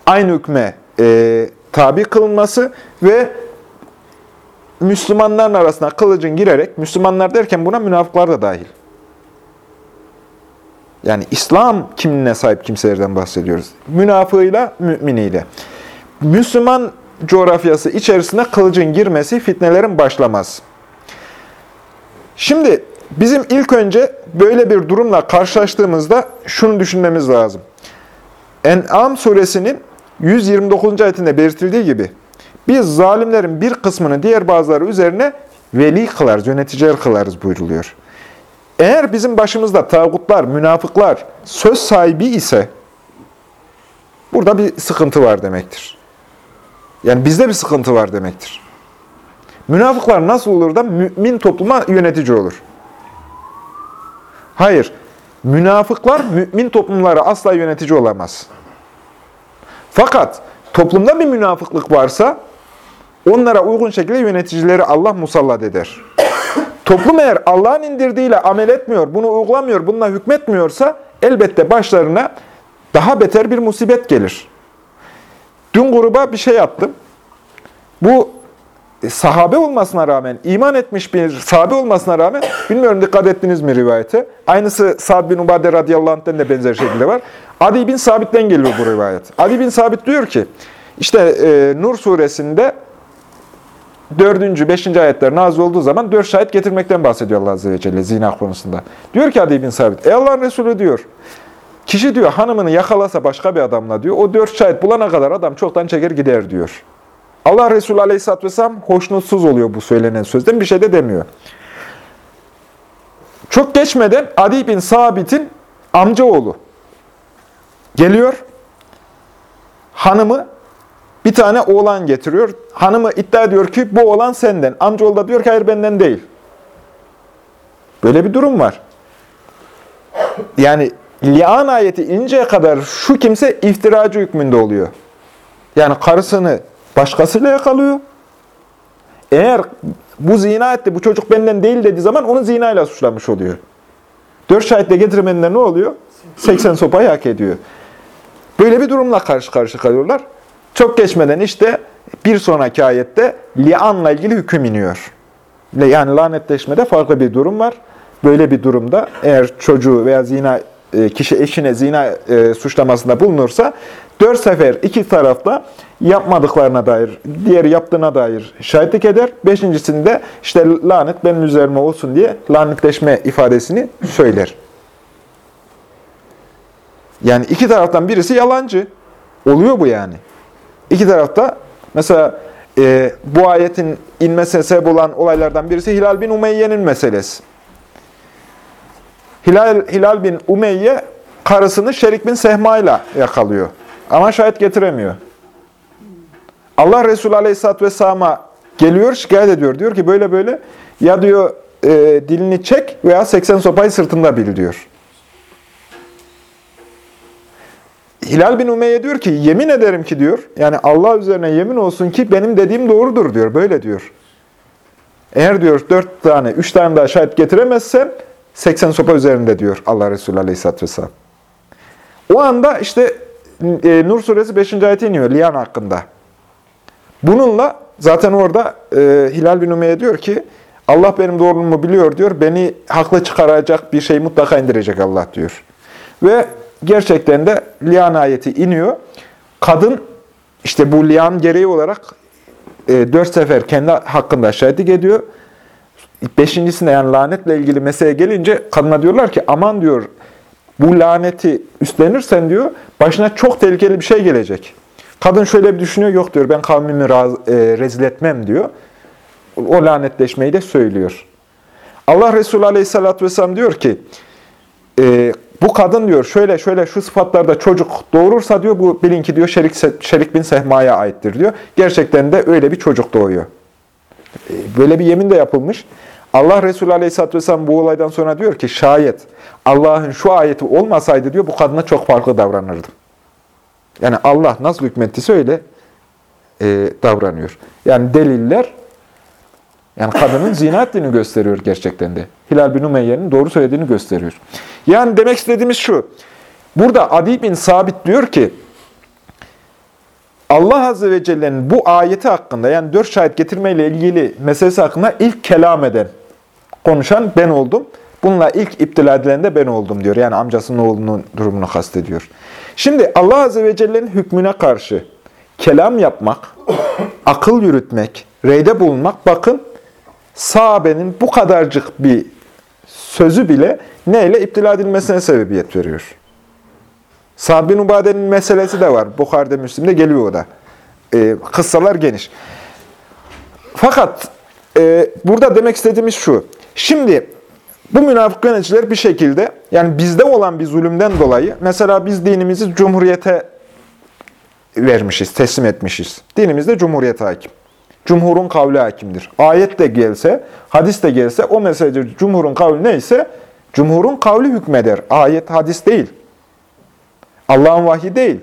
aynı hükme e, tabi kılınması ve Müslümanların arasına kılıcın girerek, Müslümanlar derken buna münafıklar da dahil. Yani İslam kimliğine sahip kimselerden bahsediyoruz. Münafığıyla, müminiyle. Müslüman coğrafyası içerisinde kılıcın girmesi, fitnelerin başlaması. Şimdi bizim ilk önce böyle bir durumla karşılaştığımızda şunu düşünmemiz lazım. En'am suresinin 129. ayetinde belirtildiği gibi biz zalimlerin bir kısmını diğer bazıları üzerine veli kılarız, yöneticiler kılarız buyruluyor. Eğer bizim başımızda tağutlar, münafıklar söz sahibi ise burada bir sıkıntı var demektir. Yani bizde bir sıkıntı var demektir. Münafıklar nasıl olur da mümin topluma yönetici olur? Hayır. Münafıklar mümin toplumlara asla yönetici olamaz. Fakat toplumda bir münafıklık varsa onlara uygun şekilde yöneticileri Allah musallat eder. Toplum eğer Allah'ın indirdiğiyle amel etmiyor, bunu uygulamıyor, bununla hükmetmiyorsa elbette başlarına daha beter bir musibet gelir. Dün gruba bir şey attım. Bu e, sahabe olmasına rağmen, iman etmiş bir sahabe olmasına rağmen, *clears throat* bilmiyorum dikkat ettiniz mi rivayete? Aynısı Sa'd bin Ubade radıyallahu anh'ten de benzer şekilde var. Adi bin Sabit'ten geliyor bu rivayet. Adi bin Sabit diyor ki, işte e, Nur suresinde 4. 5. ayetler nazil olduğu zaman dört şahit getirmekten bahsediyor Allah Azze ve Celle zina konusunda. Diyor ki Adi bin Sabit, ey Allah'ın Resulü diyor, kişi diyor hanımını yakalasa başka bir adamla diyor, o dört şahit bulana kadar adam çoktan çeker gider diyor. Allah Resulü Aleyhisselatü Vesselam hoşnutsuz oluyor bu söylenen sözden. Bir şey de demiyor. Çok geçmeden Adi bin Sabit'in amcaoğlu geliyor. Hanımı bir tane oğlan getiriyor. Hanımı iddia ediyor ki bu oğlan senden. Amcaoğlu da diyor ki hayır benden değil. Böyle bir durum var. Yani lian ayeti inceye kadar şu kimse iftiracı hükmünde oluyor. Yani karısını başkasıyla yakalıyor. Eğer bu zina etti, bu çocuk benden değil dediği zaman onu zinayla suçlamış oluyor. Dört şahitle getirmediğinde ne oluyor? 80 sopayı hak ediyor. Böyle bir durumla karşı karşı kalıyorlar. Çok geçmeden işte bir sonraki ayette lianla ilgili hüküm iniyor. Yani lanetleşmede farklı bir durum var. Böyle bir durumda eğer çocuğu veya zina kişi eşine zina e, suçlamasında bulunursa dört sefer iki tarafta yapmadıklarına dair, diğeri yaptığına dair şahitlik eder. Beşincisinde işte lanet benim üzerime olsun diye lanetleşme ifadesini söyler. Yani iki taraftan birisi yalancı. Oluyor bu yani. İki tarafta mesela e, bu ayetin inmesine sebep olan olaylardan birisi Hilal bin Umeyye'nin meselesi. Hilal, Hilal bin Umeyye karısını Şerik bin Sehma ile yakalıyor. Ama şahit getiremiyor. Allah Resulü Aleyhisselatü Vesselam'a geliyor, şikayet ediyor. Diyor ki böyle böyle ya diyor e, dilini çek veya 80 sopayı sırtında bil diyor. Hilal bin Umeyye diyor ki yemin ederim ki diyor yani Allah üzerine yemin olsun ki benim dediğim doğrudur diyor. Böyle diyor. Eğer diyor dört tane, üç tane daha şahit getiremezsen 80 sopa üzerinde diyor Allah Resulü Aleyhisselatü Vesselam. O anda işte e, Nur suresi 5. ayeti iniyor liyan hakkında. Bununla zaten orada e, Hilal bin Umeyye diyor ki Allah benim doğruluğumu biliyor diyor. Beni haklı çıkaracak bir şey mutlaka indirecek Allah diyor. Ve gerçekten de liyan ayeti iniyor. Kadın işte bu liyan gereği olarak e, dört sefer kendi hakkında şahitlik ediyor. Beşincisinde yani lanetle ilgili mesele gelince kadına diyorlar ki aman diyor bu laneti üstlenirsen diyor başına çok tehlikeli bir şey gelecek. Kadın şöyle bir düşünüyor, yok diyor ben kavmimi raz, e, rezil etmem diyor. O lanetleşmeyi de söylüyor. Allah Resulü Aleyhisselatü Vesselam diyor ki, e, bu kadın diyor şöyle şöyle şu sıfatlarda çocuk doğurursa diyor bu bilin ki diyor Şerik, Şerik bin Sehma'ya aittir diyor. Gerçekten de öyle bir çocuk doğuyor. E, böyle bir yemin de yapılmış. Allah Resulü Aleyhisselatü Vesselam bu olaydan sonra diyor ki şayet Allah'ın şu ayeti olmasaydı diyor bu kadına çok farklı davranırdım. Yani Allah nasıl hükmettiyse öyle e, davranıyor. Yani deliller yani kadının *laughs* zina ettiğini gösteriyor gerçekten de. Hilal bin Umeyye'nin doğru söylediğini gösteriyor. Yani demek istediğimiz şu. Burada Adi bin Sabit diyor ki Allah Azze ve Celle'nin bu ayeti hakkında yani dört şahit getirmeyle ilgili meselesi hakkında ilk kelam eden, konuşan ben oldum. Bununla ilk iptila edilen ben oldum diyor. Yani amcasının oğlunun durumunu kastediyor. Şimdi Allah Azze ve Celle'nin hükmüne karşı kelam yapmak, *coughs* akıl yürütmek, reyde bulunmak bakın sahabenin bu kadarcık bir sözü bile neyle iptila edilmesine sebebiyet veriyor. Sa'd bin Ubade'nin meselesi de var. Bukhari'de, Müslim'de geliyor o da. Ee, kıssalar geniş. Fakat e, burada demek istediğimiz şu. Şimdi Bu münafık yöneticiler bir şekilde, yani bizde olan bir zulümden dolayı, mesela biz dinimizi cumhuriyete vermişiz, teslim etmişiz. Dinimizde cumhuriyet hakim. Cumhurun kavli hakimdir. Ayet de gelse, hadis de gelse o meselede cumhurun kavli neyse cumhurun kavli hükmeder. Ayet, hadis değil. Allah'ın vahyi değil.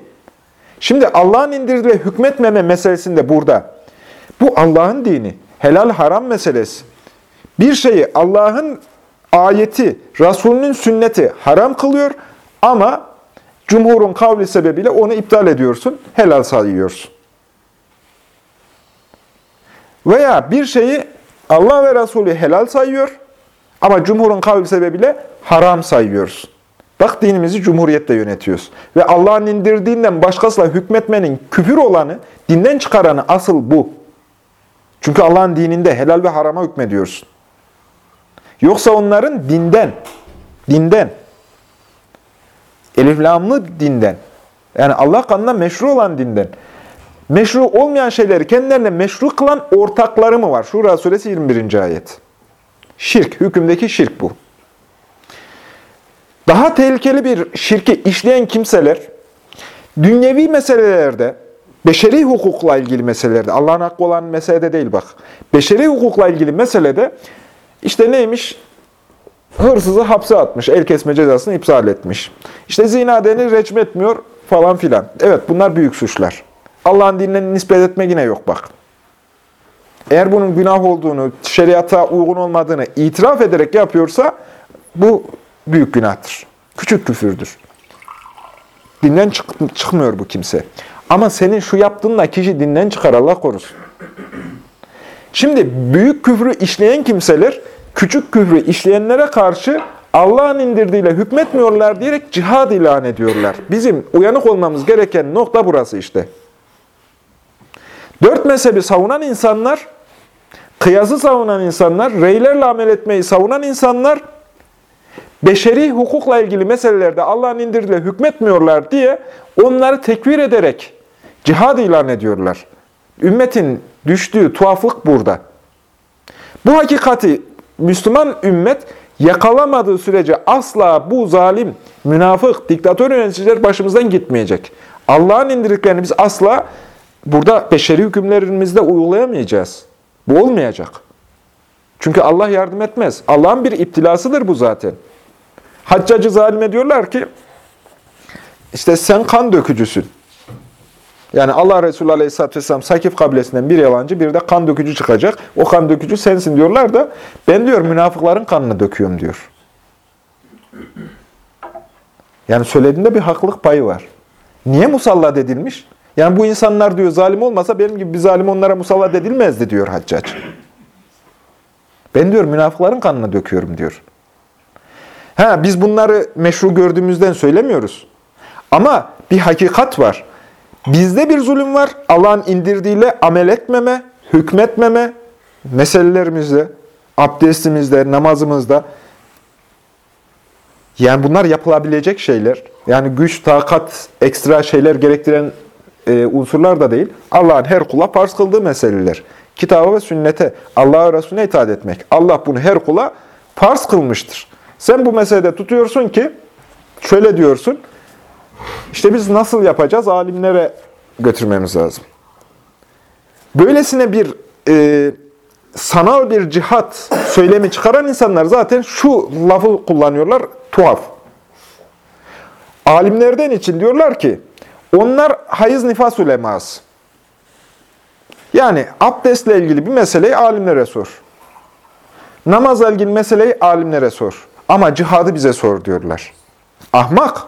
Şimdi Allah'ın indirdiği hükmetmeme meselesinde burada. Bu Allah'ın dini. Helal haram meselesi. Bir şeyi Allah'ın ayeti, Resulünün sünneti haram kılıyor ama cumhurun kavli sebebiyle onu iptal ediyorsun, helal sayıyorsun. Veya bir şeyi Allah ve Resulü helal sayıyor ama cumhurun kavli sebebiyle haram sayıyoruz. Bak dinimizi cumhuriyetle yönetiyoruz. Ve Allah'ın indirdiğinden başkasıyla hükmetmenin küfür olanı, dinden çıkaranı asıl bu. Çünkü Allah'ın dininde helal ve harama hükmediyorsun. Yoksa onların dinden, dinden, eliflamlı dinden, yani Allah kanına meşru olan dinden, meşru olmayan şeyleri kendilerine meşru kılan ortakları mı var? Şura suresi 21. ayet. Şirk, hükümdeki şirk bu. Daha tehlikeli bir şirki işleyen kimseler, dünyevi meselelerde, beşeri hukukla ilgili meselelerde, Allah'ın hakkı olan meselede değil bak, beşeri hukukla ilgili meselede, işte neymiş? Hırsızı hapse atmış, el kesme cezasını iptal etmiş. İşte zina denir, recm etmiyor falan filan. Evet bunlar büyük suçlar. Allah'ın dinine nispet etme yine yok bak. Eğer bunun günah olduğunu, şeriata uygun olmadığını itiraf ederek yapıyorsa bu büyük günahtır. Küçük küfürdür. Dinden çık çıkmıyor bu kimse. Ama senin şu yaptığınla kişi dinden çıkar Allah korusun. Şimdi büyük küfrü işleyen kimseler küçük küfrü işleyenlere karşı Allah'ın indirdiğiyle hükmetmiyorlar diyerek cihad ilan ediyorlar. Bizim uyanık olmamız gereken nokta burası işte. Dört mezhebi savunan insanlar, kıyası savunan insanlar, reylerle amel etmeyi savunan insanlar, beşeri hukukla ilgili meselelerde Allah'ın indirdiğiyle hükmetmiyorlar diye onları tekvir ederek cihad ilan ediyorlar. Ümmetin düştüğü tuhaflık burada. Bu hakikati Müslüman ümmet yakalamadığı sürece asla bu zalim, münafık, diktatör yöneticiler başımızdan gitmeyecek. Allah'ın indirdiklerini biz asla burada beşeri hükümlerimizde uygulayamayacağız. Bu olmayacak. Çünkü Allah yardım etmez. Allah'ın bir iptilasıdır bu zaten. Haccacı zalime diyorlar ki, işte sen kan dökücüsün. Yani Allah Resulü Aleyhisselatü Vesselam Sakif kabilesinden bir yalancı, bir de kan dökücü çıkacak. O kan dökücü sensin diyorlar da ben diyor münafıkların kanını döküyorum diyor. Yani söylediğinde bir haklılık payı var. Niye musallat edilmiş? Yani bu insanlar diyor zalim olmasa benim gibi bir zalim onlara musallat edilmezdi diyor Haccac. Ben diyor münafıkların kanını döküyorum diyor. Ha, biz bunları meşru gördüğümüzden söylemiyoruz. Ama bir hakikat var. Bizde bir zulüm var. Allah'ın indirdiğiyle amel etmeme, hükmetmeme meselelerimizde, abdestimizde, namazımızda. Yani bunlar yapılabilecek şeyler. Yani güç, takat, ekstra şeyler gerektiren e, unsurlar da değil. Allah'ın her kula farz kıldığı meseleler. Kitaba ve sünnete, Allah'a Resulüne itaat etmek. Allah bunu her kula farz kılmıştır. Sen bu meselede tutuyorsun ki, şöyle diyorsun, işte biz nasıl yapacağız? Alimlere götürmemiz lazım. Böylesine bir e, sanal bir cihat söylemi çıkaran insanlar zaten şu lafı kullanıyorlar, tuhaf. Alimlerden için diyorlar ki, onlar hayız nifas uleması. Yani abdestle ilgili bir meseleyi alimlere sor. Namazla ilgili meseleyi alimlere sor. Ama cihadı bize sor diyorlar. Ahmak.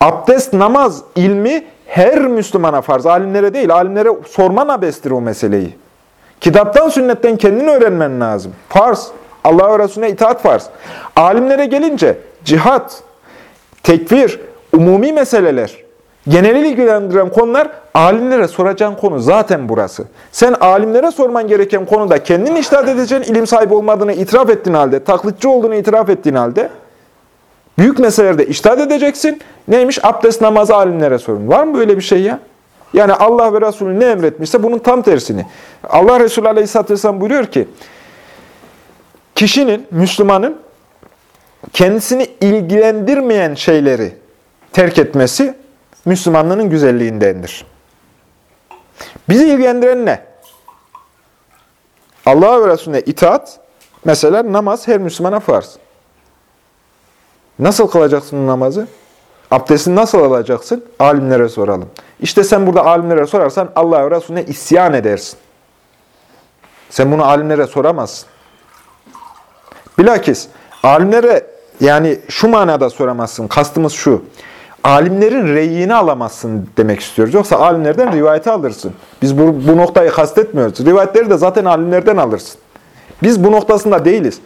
Abdest, namaz, ilmi her Müslümana farz. Alimlere değil, alimlere sorman abestir o meseleyi. Kitaptan, sünnetten kendini öğrenmen lazım. Farz. Allah ve Resulüne itaat farz. Alimlere gelince cihat, tekfir, umumi meseleler, genel ilgilendiren konular alimlere soracağın konu zaten burası. Sen alimlere sorman gereken konuda kendin iştahat edeceğin ilim sahibi olmadığını itiraf ettiğin halde, taklitçi olduğunu itiraf ettiğin halde büyük meselelerde iştahat edeceksin. Neymiş? Abdest namazı alimlere sorun. Var mı böyle bir şey ya? Yani Allah ve Resulü ne emretmişse bunun tam tersini. Allah Resulü Aleyhisselatü Vesselam buyuruyor ki, kişinin, Müslümanın kendisini ilgilendirmeyen şeyleri terk etmesi Müslümanlığın güzelliğindendir. Bizi ilgilendiren ne? Allah'a ve Resulüne itaat, mesela namaz her Müslümana farz. Nasıl kılacaksın namazı? Abdestini nasıl alacaksın? Alimlere soralım. İşte sen burada alimlere sorarsan Allah'a ve Resulüne isyan edersin. Sen bunu alimlere soramazsın. Bilakis alimlere yani şu manada soramazsın. Kastımız şu. Alimlerin reyini alamazsın demek istiyoruz. Yoksa alimlerden rivayeti alırsın. Biz bu, bu noktayı kastetmiyoruz. Rivayetleri de zaten alimlerden alırsın. Biz bu noktasında değiliz.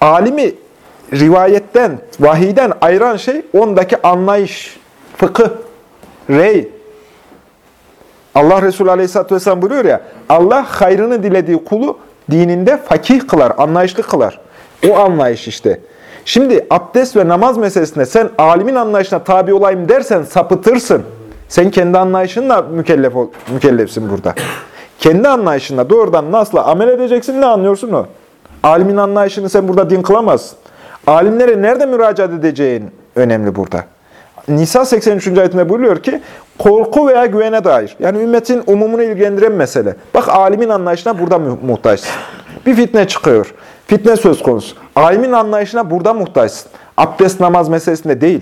Alimi rivayetten, vahiyden ayıran şey ondaki anlayış, fıkıh, rey. Allah Resulü Aleyhisselatü Vesselam buyuruyor ya, Allah hayrını dilediği kulu dininde fakih kılar, anlayışlı kılar. O anlayış işte. Şimdi abdest ve namaz meselesinde sen alimin anlayışına tabi olayım dersen sapıtırsın. Sen kendi anlayışınla mükellef ol, mükellefsin burada. Kendi anlayışınla doğrudan nasıl amel edeceksin ne anlıyorsun o? Alimin anlayışını sen burada din kılamazsın. Alimlere nerede müracaat edeceğin önemli burada. Nisa 83. ayetinde buyuruyor ki, korku veya güvene dair. Yani ümmetin umumunu ilgilendiren mesele. Bak alimin anlayışına burada muhtaçsın. Bir fitne çıkıyor. Fitne söz konusu. Alimin anlayışına burada muhtaçsın. Abdest namaz meselesinde değil.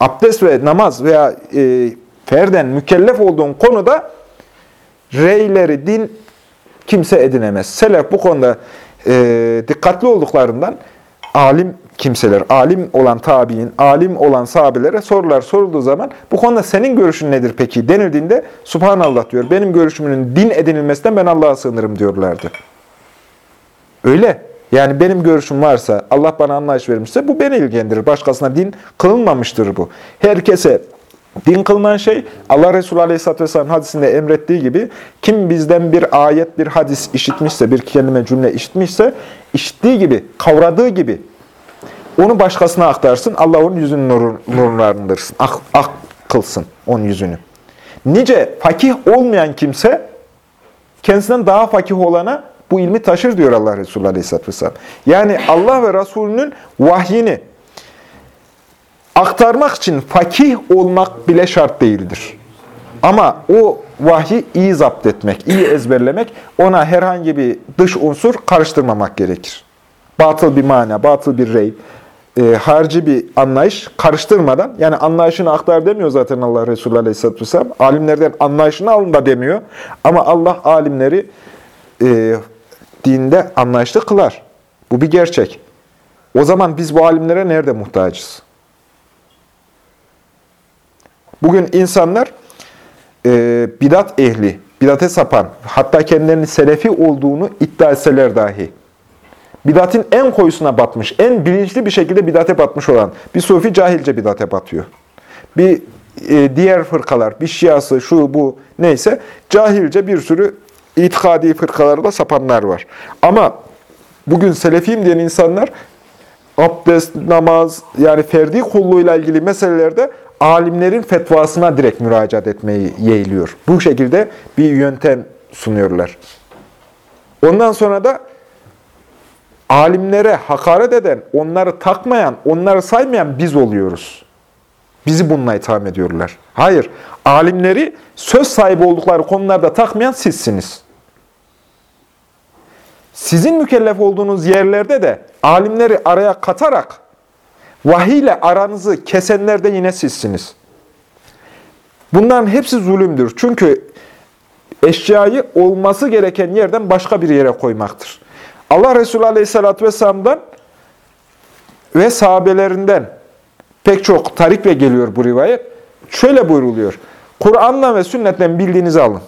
Abdest ve namaz veya e, ferden mükellef olduğun konuda reyleri din kimse edinemez. Selef bu konuda e, dikkatli olduklarından alim kimseler, alim olan tabi'in, alim olan sahabelere sorular sorulduğu zaman bu konuda senin görüşün nedir peki denildiğinde Subhanallah diyor. Benim görüşümün din edinilmesinden ben Allah'a sığınırım diyorlardı. Öyle. Yani benim görüşüm varsa, Allah bana anlayış vermişse bu beni ilgilendirir. Başkasına din kılınmamıştır bu. Herkese din kılınan şey Allah Resulü Aleyhisselatü Vesselam hadisinde emrettiği gibi kim bizden bir ayet, bir hadis işitmişse, bir kelime cümle işitmişse işittiği gibi, kavradığı gibi onu başkasına aktarsın. Allah onun yüzünün nur, nurlarındırsın. Ak, ak kılsın onun yüzünü. Nice fakih olmayan kimse kendisinden daha fakih olana bu ilmi taşır diyor Allah Resulü Aleyhisselatü Vesselam. Yani Allah ve Resulünün vahyini aktarmak için fakih olmak bile şart değildir. Ama o vahyi iyi zapt etmek, iyi ezberlemek, ona herhangi bir dış unsur karıştırmamak gerekir. Batıl bir mana, batıl bir rey, e, harcı bir anlayış karıştırmadan, yani anlayışını aktar demiyor zaten Allah Resulü Aleyhisselatü Vesselam. Alimlerden anlayışını alın da demiyor. Ama Allah alimleri e, dinde anlayışlı kılar. Bu bir gerçek. O zaman biz bu alimlere nerede muhtacız? Bugün insanlar e, bidat ehli, bidate sapan, hatta kendilerinin selefi olduğunu iddia etseler dahi, bidatın en koyusuna batmış, en bilinçli bir şekilde bidate batmış olan bir sufi cahilce bidate batıyor. Bir e, diğer fırkalar, bir şiası, şu bu neyse cahilce bir sürü itikadi fırkalarda sapanlar var. Ama bugün selefiyim diyen insanlar abdest, namaz, yani ferdi kulluğuyla ilgili meselelerde alimlerin fetvasına direkt müracaat etmeyi yeğliyor. Bu şekilde bir yöntem sunuyorlar. Ondan sonra da alimlere hakaret eden, onları takmayan, onları saymayan biz oluyoruz. Bizi bununla itham ediyorlar. Hayır, alimleri söz sahibi oldukları konularda takmayan sizsiniz. Sizin mükellef olduğunuz yerlerde de alimleri araya katarak vahiy ile aranızı kesenler de yine sizsiniz. Bunların hepsi zulümdür. Çünkü eşyayı olması gereken yerden başka bir yere koymaktır. Allah Resulü Aleyhisselatü Vesselam'dan ve sahabelerinden pek çok tarikle geliyor bu rivayet. Şöyle buyruluyor. Kur'an'la ve sünnetten bildiğinizi alın.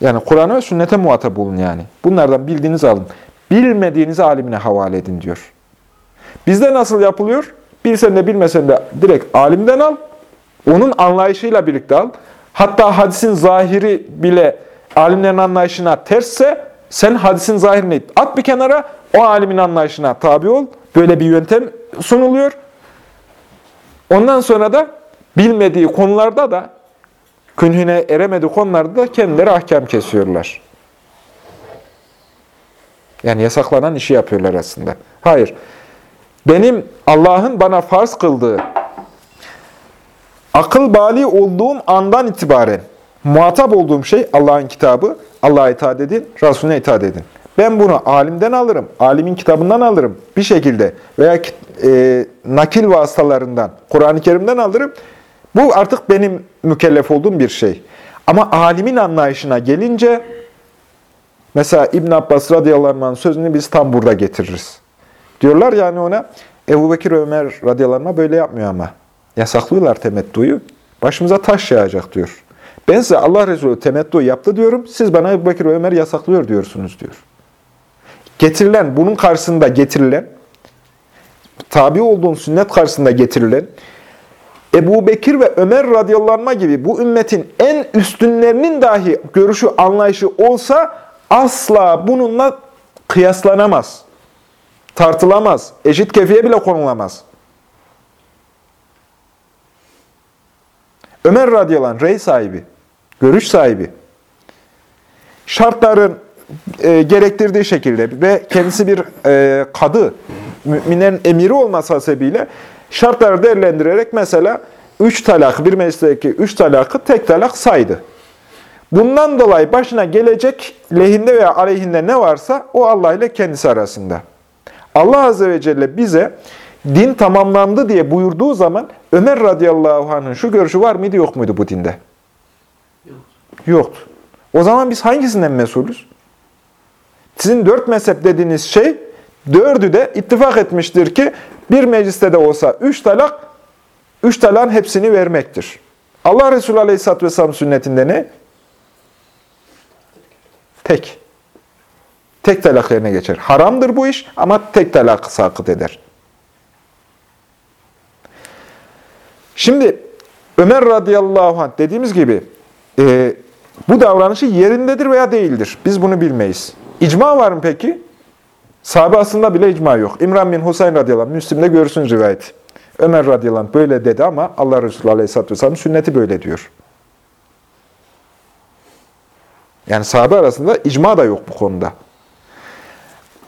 Yani Kur'an'a ve sünnete muhatap olun yani. Bunlardan bildiğinizi alın. Bilmediğinizi alimine havale edin diyor. Bizde nasıl yapılıyor? Bilsen de bilmesen de direkt alimden al. Onun anlayışıyla birlikte al. Hatta hadisin zahiri bile alimlerin anlayışına tersse sen hadisin zahirini at bir kenara, o alimin anlayışına tabi ol. Böyle bir yöntem sunuluyor. Ondan sonra da bilmediği konularda da künhüne eremediği konularda da kendileri ahkam kesiyorlar. Yani yasaklanan işi yapıyorlar aslında. Hayır. Benim Allah'ın bana farz kıldığı, akıl bali olduğum andan itibaren muhatap olduğum şey Allah'ın kitabı, Allah'a itaat edin, Resulüne itaat edin. Ben bunu alimden alırım, alimin kitabından alırım bir şekilde veya e, nakil vasıtalarından, Kur'an-ı Kerim'den alırım. Bu artık benim mükellef olduğum bir şey. Ama alimin anlayışına gelince, mesela İbn Abbas radıyallahu anh'ın sözünü biz tam burada getiririz. Diyorlar yani ona, Ebu Bekir Ömer radıyallahu anh böyle yapmıyor ama. Yasaklıyorlar temettuyu. Başımıza taş yağacak diyor. Ben size Allah Resulü temettu yaptı diyorum. Siz bana Ebu Bekir Ömer yasaklıyor diyorsunuz diyor. Getirilen, bunun karşısında getirilen, tabi olduğun sünnet karşısında getirilen, Ebu Bekir ve Ömer radıyallahu anh gibi bu ümmetin en üstünlerinin dahi görüşü, anlayışı olsa asla bununla kıyaslanamaz. Tartılamaz. Eşit kefiye bile konulamaz. Ömer radıyallahu anh, rey sahibi, görüş sahibi. Şartların e, gerektirdiği şekilde ve kendisi bir e, kadı, müminlerin emiri olması hasebiyle şartları değerlendirerek mesela üç talak, bir meclisteki üç talakı tek talak saydı. Bundan dolayı başına gelecek lehinde veya aleyhinde ne varsa o Allah ile kendisi arasında. Allah Azze ve Celle bize din tamamlandı diye buyurduğu zaman Ömer radıyallahu anh'ın şu görüşü var mıydı yok muydu bu dinde? Yok. Yoktu. O zaman biz hangisinden mesulüz? Sizin dört mezhep dediğiniz şey, dördü de ittifak etmiştir ki bir mecliste de olsa üç talak, üç talağın hepsini vermektir. Allah Resulü Aleyhisselatü Vesselam sünnetinde ne? Tek. Tek talak yerine geçer. Haramdır bu iş ama tek talak sakıt eder. Şimdi Ömer radıyallahu anh dediğimiz gibi e, bu davranışı yerindedir veya değildir. Biz bunu bilmeyiz. İcma var mı peki? Sahabe aslında bile icma yok. İmran bin Husayn radıyallahu anh, Müslim'de görürsün rivayet. Ömer radıyallahu anh böyle dedi ama Allah Resulü aleyhisselatü vesselam sünneti böyle diyor. Yani sahabe arasında icma da yok bu konuda.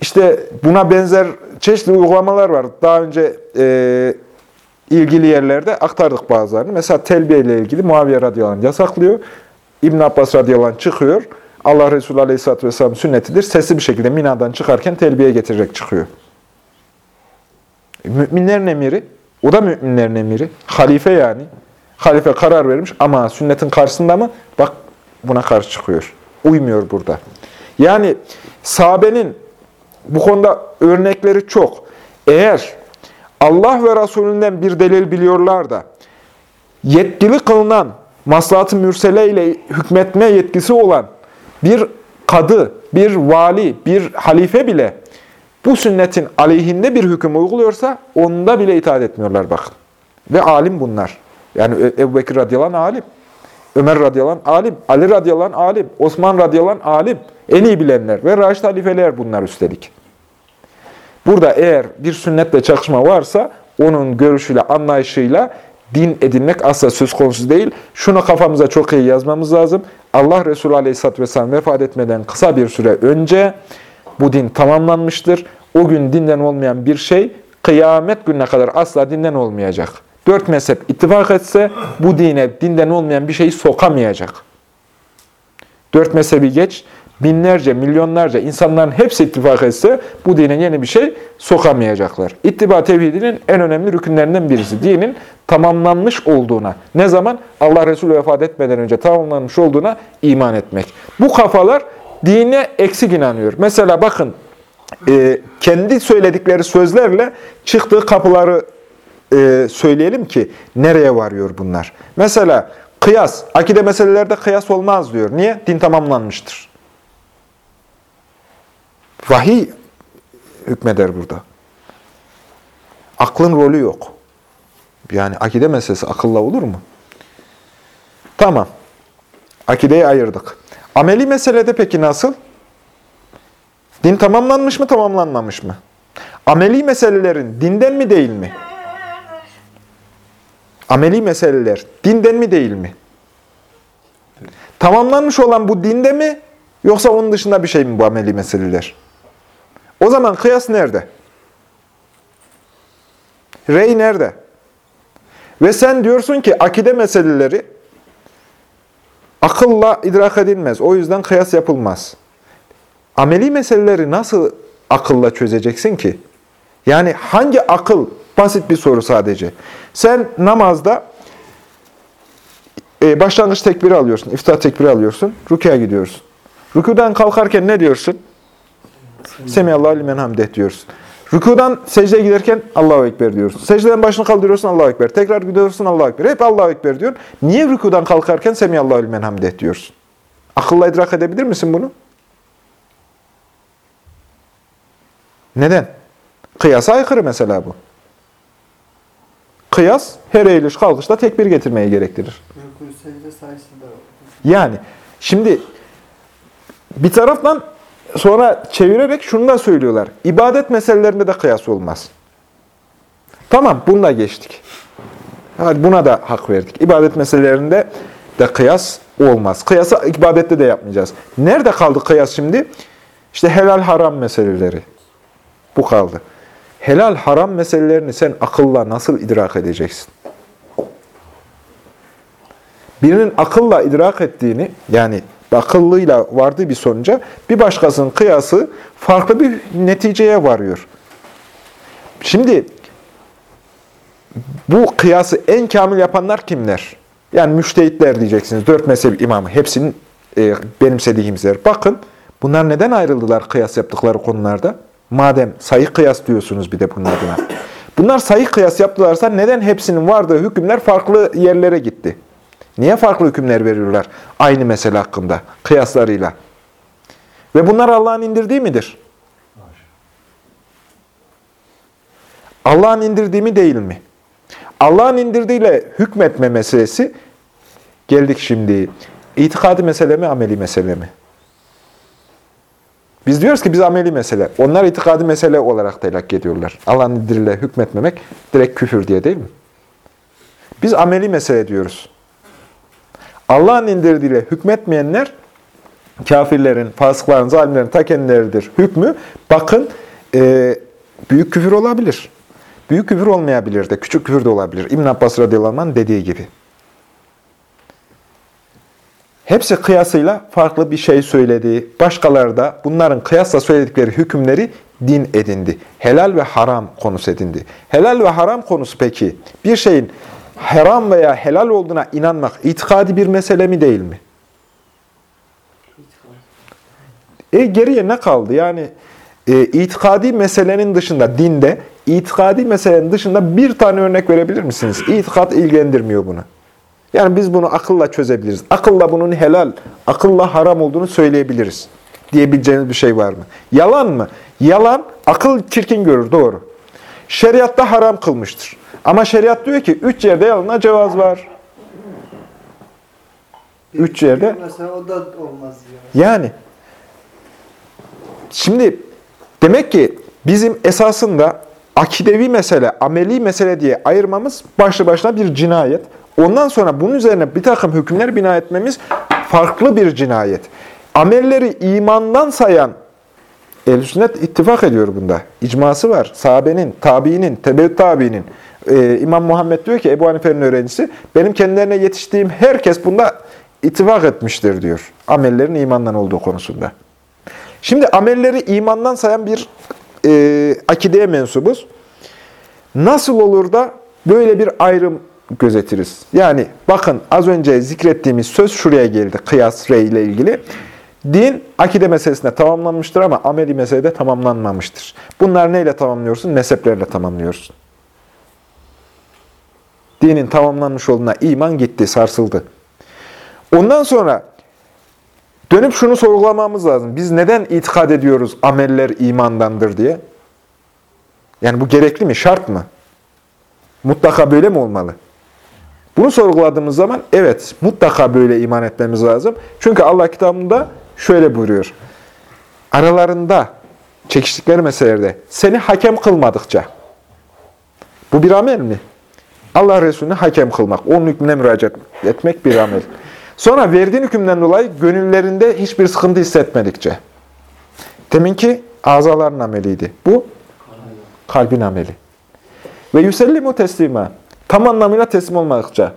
İşte buna benzer çeşitli uygulamalar var. Daha önce e, ilgili yerlerde aktardık bazılarını. Mesela telbiye ile ilgili Muaviye radıyallahu anh yasaklıyor. İbn Abbas radıyallahu anh çıkıyor. Allah Resulü aleyhisselatü vesselam sünnetidir. Sesli bir şekilde minadan çıkarken telbiye getirerek çıkıyor. Müminlerin emiri, o da müminlerin emiri. Halife yani. Halife karar vermiş ama sünnetin karşısında mı? Bak buna karşı çıkıyor. Uymuyor burada. Yani sahabenin bu konuda örnekleri çok. Eğer Allah ve Resulünden bir delil biliyorlar da yetkili kılınan maslahat-ı mürsele ile hükmetme yetkisi olan bir kadı, bir vali, bir halife bile bu sünnetin aleyhinde bir hüküm uyguluyorsa onda bile itaat etmiyorlar bakın. Ve alim bunlar. Yani Ebu Bekir radıyallahu anh alim. Ömer radıyallahu anh alim. Ali radıyallahu anh alim. Osman radıyallahu anh alim. En iyi bilenler ve raşid halifeler bunlar üstelik. Burada eğer bir sünnetle çakışma varsa onun görüşüyle, anlayışıyla din edinmek asla söz konusu değil. Şunu kafamıza çok iyi yazmamız lazım. Allah Resulü Aleyhisselatü Vesselam vefat etmeden kısa bir süre önce bu din tamamlanmıştır. O gün dinden olmayan bir şey kıyamet gününe kadar asla dinden olmayacak. Dört mezhep ittifak etse bu dine dinden olmayan bir şeyi sokamayacak. Dört mezhebi geç, binlerce, milyonlarca insanların hepsi ittifak etse bu dine yeni bir şey sokamayacaklar. İttiba tevhidinin en önemli rükünlerinden birisi. Dinin tamamlanmış olduğuna, ne zaman? Allah Resulü vefat etmeden önce tamamlanmış olduğuna iman etmek. Bu kafalar dine eksik inanıyor. Mesela bakın, e, kendi söyledikleri sözlerle çıktığı kapıları e, söyleyelim ki nereye varıyor bunlar. Mesela kıyas, akide meselelerde kıyas olmaz diyor. Niye? Din tamamlanmıştır. Vahiy hükmeder burada. Aklın rolü yok. Yani akide meselesi akılla olur mu? Tamam. Akideyi ayırdık. Ameli meselede peki nasıl? Din tamamlanmış mı, tamamlanmamış mı? Ameli meselelerin dinden mi değil mi? Ameli meseleler dinden mi değil mi? Tamamlanmış olan bu dinde mi? Yoksa onun dışında bir şey mi bu ameli meseleler? O zaman kıyas nerede? Rey nerede? Ve sen diyorsun ki akide meseleleri akılla idrak edilmez. O yüzden kıyas yapılmaz. Ameli meseleleri nasıl akılla çözeceksin ki? Yani hangi akıl? Basit bir soru sadece. Sen namazda e, başlangıç tekbiri alıyorsun, iftihar tekbiri alıyorsun, rüküye gidiyorsun. Rüküden kalkarken ne diyorsun? Semiyallahu limen hamdeh diyorsun. Rükudan secdeye giderken Allahu Ekber diyorsun. Secdeden başını kaldırıyorsun Allahu Ekber. Tekrar gidiyorsun Allahu Ekber. Hep Allahu Ekber diyorsun. Niye rükudan kalkarken Semiyallahu limen hamdeh diyorsun? Akılla idrak edebilir misin bunu? Neden? Kıyasa aykırı mesela bu. Kıyas her eğiliş kalkışta tekbir getirmeyi gerektirir. Yani şimdi bir taraftan sonra çevirerek şunu da söylüyorlar. İbadet meselelerinde de kıyas olmaz. Tamam bunu da geçtik. Hadi buna da hak verdik. İbadet meselelerinde de kıyas olmaz. Kıyası ibadette de yapmayacağız. Nerede kaldı kıyas şimdi? İşte helal haram meseleleri. Bu kaldı. Helal haram meselelerini sen akılla nasıl idrak edeceksin? Birinin akılla idrak ettiğini, yani akıllıyla vardığı bir sonuca bir başkasının kıyası farklı bir neticeye varıyor. Şimdi bu kıyası en kamil yapanlar kimler? Yani müştehitler diyeceksiniz. Dört mezhep imamı. Hepsinin e, benimsediği. Bakın bunlar neden ayrıldılar kıyas yaptıkları konularda? Madem sayı kıyas diyorsunuz bir de bunun adına. Bunlar sayı kıyas yaptılarsa neden hepsinin vardığı hükümler farklı yerlere gitti? Niye farklı hükümler veriyorlar aynı mesele hakkında, kıyaslarıyla? Ve bunlar Allah'ın indirdiği midir? Allah'ın indirdiği mi değil mi? Allah'ın indirdiğiyle hükmetme meselesi, geldik şimdi, itikadi mesele mi, ameli mesele mi? Biz diyoruz ki biz ameli mesele. Onlar itikadi mesele olarak telak ediyorlar. Allah'ın indiriyle hükmetmemek direkt küfür diye değil mi? Biz ameli mesele diyoruz. Allah'ın indirdiğiyle hükmetmeyenler kafirlerin, fasıkların, zalimlerin ta kendileridir. Hükmü bakın e, büyük küfür olabilir. Büyük küfür olmayabilir de, küçük küfür de olabilir. İbn Abbas radıyallahu anh dediği gibi. Hepsi kıyasıyla farklı bir şey söyledi. Başkaları da bunların kıyasla söyledikleri hükümleri din edindi. Helal ve haram konusu edindi. Helal ve haram konusu peki bir şeyin haram veya helal olduğuna inanmak itikadi bir mesele mi değil mi? E geriye ne kaldı? Yani e, itikadi meselenin dışında, dinde, itikadi meselenin dışında bir tane örnek verebilir misiniz? İtikat ilgilendirmiyor bunu. Yani biz bunu akılla çözebiliriz. Akılla bunun helal, akılla haram olduğunu söyleyebiliriz. Diyebileceğiniz bir şey var mı? Yalan mı? Yalan, akıl çirkin görür, doğru. Şeriatta haram kılmıştır. Ama şeriat diyor ki üç yerde yalana cevaz var. Üç yerde. Mesela o da olmaz diyor. Yani şimdi demek ki bizim esasında akidevi mesele, ameli mesele diye ayırmamız başlı başına bir cinayet. Ondan sonra bunun üzerine bir takım hükümler bina etmemiz farklı bir cinayet. Amelleri imandan sayan ehl sünnet ittifak ediyor bunda. İcması var. Sahabenin, tabiinin, tebeut tabiinin. Ee, İmam Muhammed diyor ki Ebu Hanife'nin öğrencisi, benim kendilerine yetiştiğim herkes bunda ittifak etmiştir diyor. Amellerin imandan olduğu konusunda. Şimdi amelleri imandan sayan bir e, akideye mensubuz. Nasıl olur da böyle bir ayrım gözetiriz? Yani bakın az önce zikrettiğimiz söz şuraya geldi. Kıyas, rey ile ilgili. Din akide meselesinde tamamlanmıştır ama ameli meselede tamamlanmamıştır. Bunlar neyle tamamlıyorsun? Mezheplerle tamamlıyorsun. Dinin tamamlanmış olduğuna iman gitti, sarsıldı. Ondan sonra dönüp şunu sorgulamamız lazım. Biz neden itikad ediyoruz ameller imandandır diye? Yani bu gerekli mi, şart mı? Mutlaka böyle mi olmalı? Bunu sorguladığımız zaman evet mutlaka böyle iman etmemiz lazım. Çünkü Allah kitabında şöyle buyuruyor. Aralarında çekiştikleri meselelerde seni hakem kılmadıkça. Bu bir amel mi? Allah Resulü'nü hakem kılmak, onun hükmüne müracaat etmek bir amel. Sonra verdiğin hükümden dolayı gönüllerinde hiçbir sıkıntı hissetmedikçe. Deminki azaların ameliydi. Bu kalbin ameli. Ve yüsellimu teslima. Tam anlamıyla teslim olmadıkça.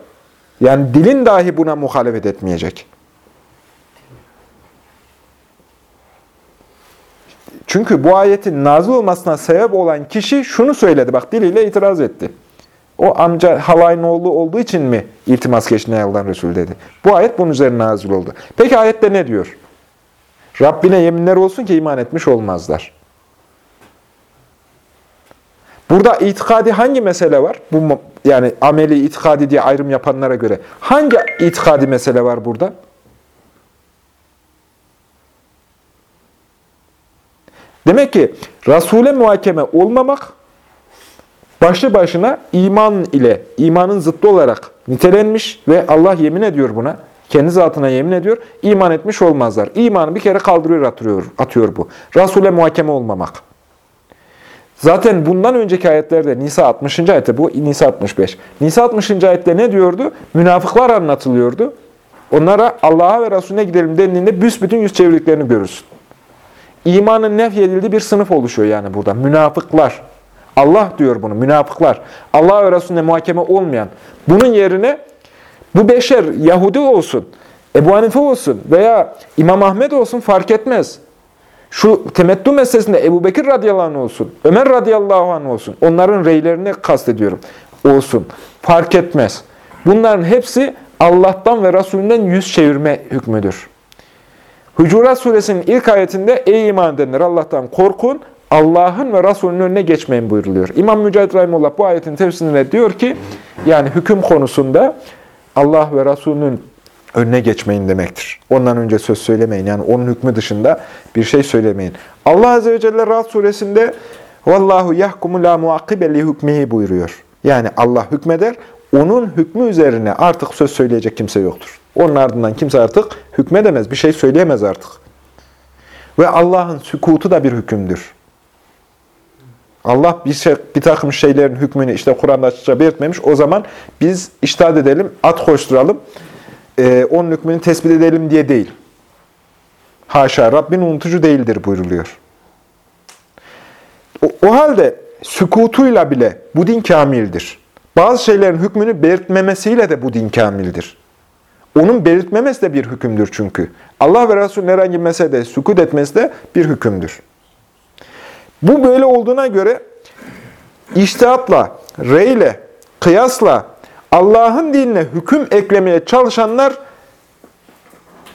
Yani dilin dahi buna muhalefet etmeyecek. Çünkü bu ayetin nazil olmasına sebep olan kişi şunu söyledi. Bak diliyle itiraz etti. O amca halayın oğlu olduğu için mi iltimas geçti ey Allah'ın Resulü dedi. Bu ayet bunun üzerine nazil oldu. Peki ayette ne diyor? Rabbine yeminler olsun ki iman etmiş olmazlar. Burada itikadi hangi mesele var? Bu yani ameli itikadi diye ayrım yapanlara göre hangi itikadi mesele var burada? Demek ki Resul'e muhakeme olmamak başlı başına iman ile, imanın zıttı olarak nitelenmiş ve Allah yemin ediyor buna. Kendi zatına yemin ediyor. iman etmiş olmazlar. İmanı bir kere kaldırıyor, atıyor, atıyor bu. Resul'e muhakeme olmamak. Zaten bundan önceki ayetlerde Nisa 60. ayette bu Nisa 65. Nisa 60. ayette ne diyordu? Münafıklar anlatılıyordu. Onlara Allah'a ve Resulüne gidelim denildiğinde büsbütün yüz çevirdiklerini görürsün. İmanın nefyedildiği bir sınıf oluşuyor yani burada. Münafıklar. Allah diyor bunu, münafıklar. Allah ve Resulüne muhakeme olmayan. Bunun yerine bu beşer Yahudi olsun, Ebu Hanife olsun veya İmam Ahmet olsun fark etmez. Şu temettü meselesinde Ebu Bekir radıyallahu anh olsun, Ömer radıyallahu anh olsun, onların reylerini kastediyorum, olsun. Fark etmez. Bunların hepsi Allah'tan ve Resulünden yüz çevirme hükmüdür. Hucurat suresinin ilk ayetinde ey iman edenler Allah'tan korkun, Allah'ın ve Resulünün önüne geçmeyin buyuruluyor. İmam Mücahit Rahimullah bu ayetin tefsirinde diyor ki, yani hüküm konusunda Allah ve Resulünün önüne geçmeyin demektir. Ondan önce söz söylemeyin. Yani onun hükmü dışında bir şey söylemeyin. Allah Azze ve Celle Rahat suresinde Vallahu yahkumu la muakkibe li hükmihi buyuruyor. Yani Allah hükmeder, onun hükmü üzerine artık söz söyleyecek kimse yoktur. Onun ardından kimse artık hükmedemez, bir şey söyleyemez artık. Ve Allah'ın sükutu da bir hükümdür. Allah bir, şey, bir takım şeylerin hükmünü işte Kur'an'da açıkça belirtmemiş. O zaman biz iştahat edelim, at koşturalım, e, onun hükmünü tespit edelim diye değil. Haşa, Rabbin unutucu değildir buyruluyor. O, o halde sükutuyla bile bu din kamildir. Bazı şeylerin hükmünü belirtmemesiyle de bu din kamildir. Onun belirtmemesi de bir hükümdür çünkü. Allah ve Resulü'nün herhangi bir meselede sükut etmesi de bir hükümdür. Bu böyle olduğuna göre iştihatla, reyle, kıyasla Allah'ın dinine hüküm eklemeye çalışanlar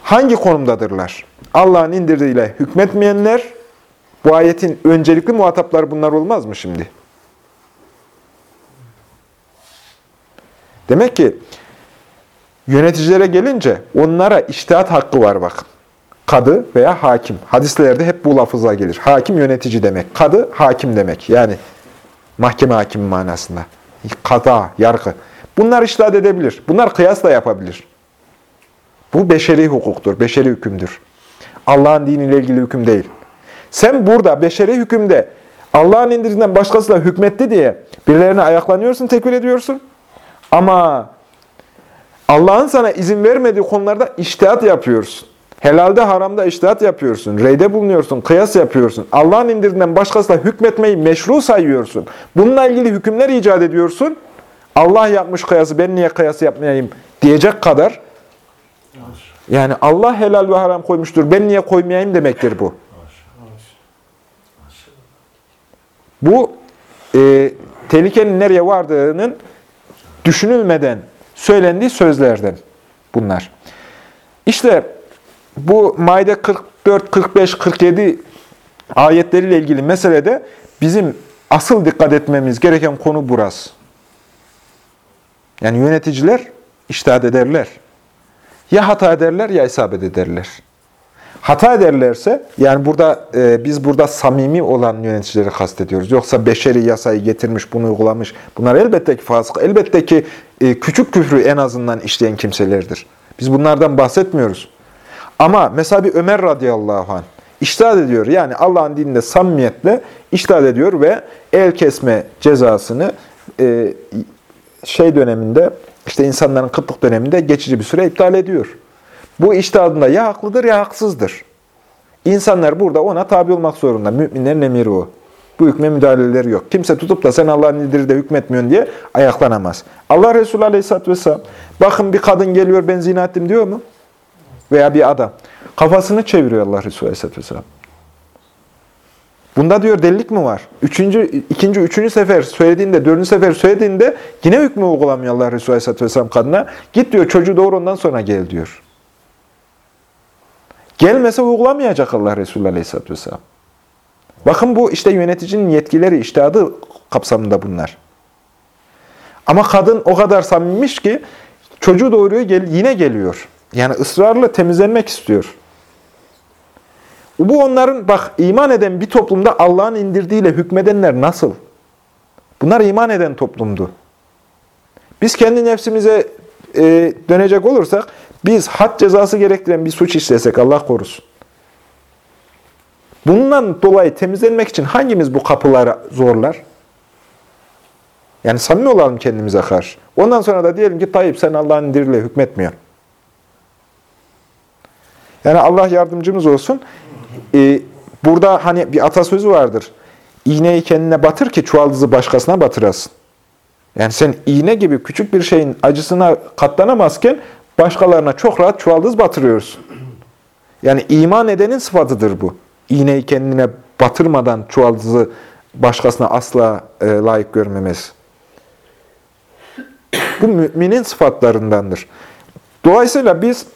hangi konumdadırlar? Allah'ın indirdiğiyle hükmetmeyenler, bu ayetin öncelikli muhatapları bunlar olmaz mı şimdi? Demek ki yöneticilere gelince onlara iştihat hakkı var bakın. Kadı veya hakim. Hadislerde hep bu lafızla gelir. Hakim yönetici demek. Kadı hakim demek. Yani mahkeme hakimi manasında. Kada, yargı. Bunlar iştahat edebilir. Bunlar kıyas da yapabilir. Bu beşeri hukuktur, beşeri hükümdür. Allah'ın diniyle ilgili hüküm değil. Sen burada beşeri hükümde Allah'ın indirdiğinden başkasıyla hükmetti diye birilerine ayaklanıyorsun, tekbir ediyorsun. Ama Allah'ın sana izin vermediği konularda iştihat yapıyorsun. Helalde haramda iştihat yapıyorsun. Reyde bulunuyorsun, kıyas yapıyorsun. Allah'ın indirdiğinden başkasıyla hükmetmeyi meşru sayıyorsun. Bununla ilgili hükümler icat ediyorsun. Allah yapmış kıyası, ben niye kıyas yapmayayım diyecek kadar yani Allah helal ve haram koymuştur, ben niye koymayayım demektir bu. Bu e, tehlikenin nereye vardığının düşünülmeden söylendiği sözlerden bunlar. İşte bu Maide 44, 45, 47 ayetleriyle ilgili meselede bizim asıl dikkat etmemiz gereken konu burası. Yani yöneticiler iştahat ederler. Ya hata ederler ya isabet ederler. Hata ederlerse, yani burada e, biz burada samimi olan yöneticileri kastediyoruz. Yoksa beşeri yasayı getirmiş, bunu uygulamış. Bunlar elbette ki fasık, elbette ki e, küçük küfrü en azından işleyen kimselerdir. Biz bunlardan bahsetmiyoruz. Ama mesela bir Ömer radıyallahu anh iştahat ediyor. Yani Allah'ın dininde samimiyetle iştahat ediyor ve el kesme cezasını e, şey döneminde, işte insanların kıtlık döneminde geçici bir süre iptal ediyor. Bu iştihadında ya haklıdır ya haksızdır. İnsanlar burada ona tabi olmak zorunda. Müminlerin emiri o. Bu hükme müdahaleleri yok. Kimse tutup da sen Allah'ın indiri de hükmetmiyorsun diye ayaklanamaz. Allah Resulü Aleyhisselatü Vesselam, bakın bir kadın geliyor ben zina ettim diyor mu? Veya bir adam. Kafasını çeviriyor Allah Resulü Aleyhisselatü Vesselam. Bunda diyor delilik mi var? Üçüncü, ikinci, üçüncü sefer söylediğinde, dördüncü sefer söylediğinde yine hükmü uygulamıyor Allah Resulü Aleyhisselatü Vesselam kadına. Git diyor çocuğu doğur ondan sonra gel diyor. Gelmese uygulamayacak Allah Resulü Aleyhisselatü Vesselam. Bakın bu işte yöneticinin yetkileri, iştihadı kapsamında bunlar. Ama kadın o kadar samimimiş ki çocuğu doğuruyor, gel, yine geliyor. Yani ısrarla temizlenmek istiyor. Bu onların, bak iman eden bir toplumda Allah'ın indirdiğiyle hükmedenler nasıl? Bunlar iman eden toplumdu. Biz kendi nefsimize e, dönecek olursak, biz had cezası gerektiren bir suç işlesek Allah korusun. Bundan dolayı temizlenmek için hangimiz bu kapıları zorlar? Yani samimi olalım kendimize karşı. Ondan sonra da diyelim ki Tayyip sen Allah'ın indiriyle hükmetmiyorsun. Yani Allah yardımcımız olsun. Ee, burada hani bir atasözü vardır. İğneyi kendine batır ki çuvaldızı başkasına batırasın. Yani sen iğne gibi küçük bir şeyin acısına katlanamazken başkalarına çok rahat çuvaldız batırıyorsun. Yani iman edenin sıfatıdır bu. İğneyi kendine batırmadan çuvaldızı başkasına asla e, layık görmemesi. Bu müminin sıfatlarındandır. Dolayısıyla biz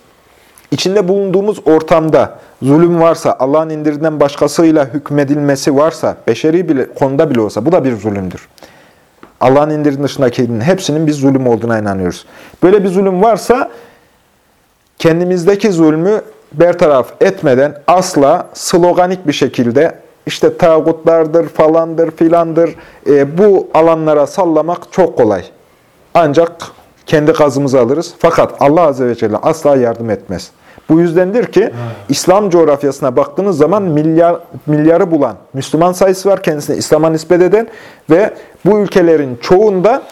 içinde bulunduğumuz ortamda zulüm varsa, Allah'ın indirinden başkasıyla hükmedilmesi varsa, beşeri bile, konuda bile olsa bu da bir zulümdür. Allah'ın indirdiğinin dışındakinin hepsinin bir zulüm olduğuna inanıyoruz. Böyle bir zulüm varsa kendimizdeki zulmü bertaraf etmeden asla sloganik bir şekilde işte tağutlardır, falandır, filandır e, bu alanlara sallamak çok kolay. Ancak kendi gazımızı alırız. Fakat Allah Azze ve Celle asla yardım etmez. Bu yüzdendir ki İslam coğrafyasına baktığınız zaman milyar, milyarı bulan Müslüman sayısı var kendisine İslam'a nispet eden ve bu ülkelerin çoğunda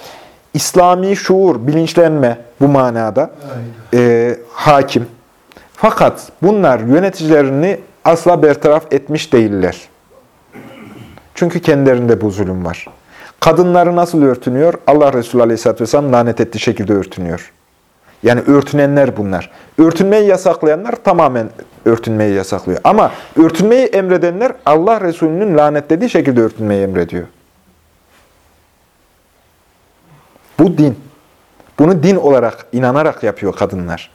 İslami şuur, bilinçlenme bu manada e, hakim. Fakat bunlar yöneticilerini asla bertaraf etmiş değiller. Çünkü kendilerinde bu zulüm var. Kadınları nasıl örtünüyor? Allah Resulü Aleyhisselatü Vesselam lanet ettiği şekilde örtünüyor. Yani örtünenler bunlar. Örtünmeyi yasaklayanlar tamamen örtünmeyi yasaklıyor. Ama örtünmeyi emredenler Allah Resulü'nün lanetlediği şekilde örtünmeyi emrediyor. Bu din. Bunu din olarak, inanarak yapıyor kadınlar.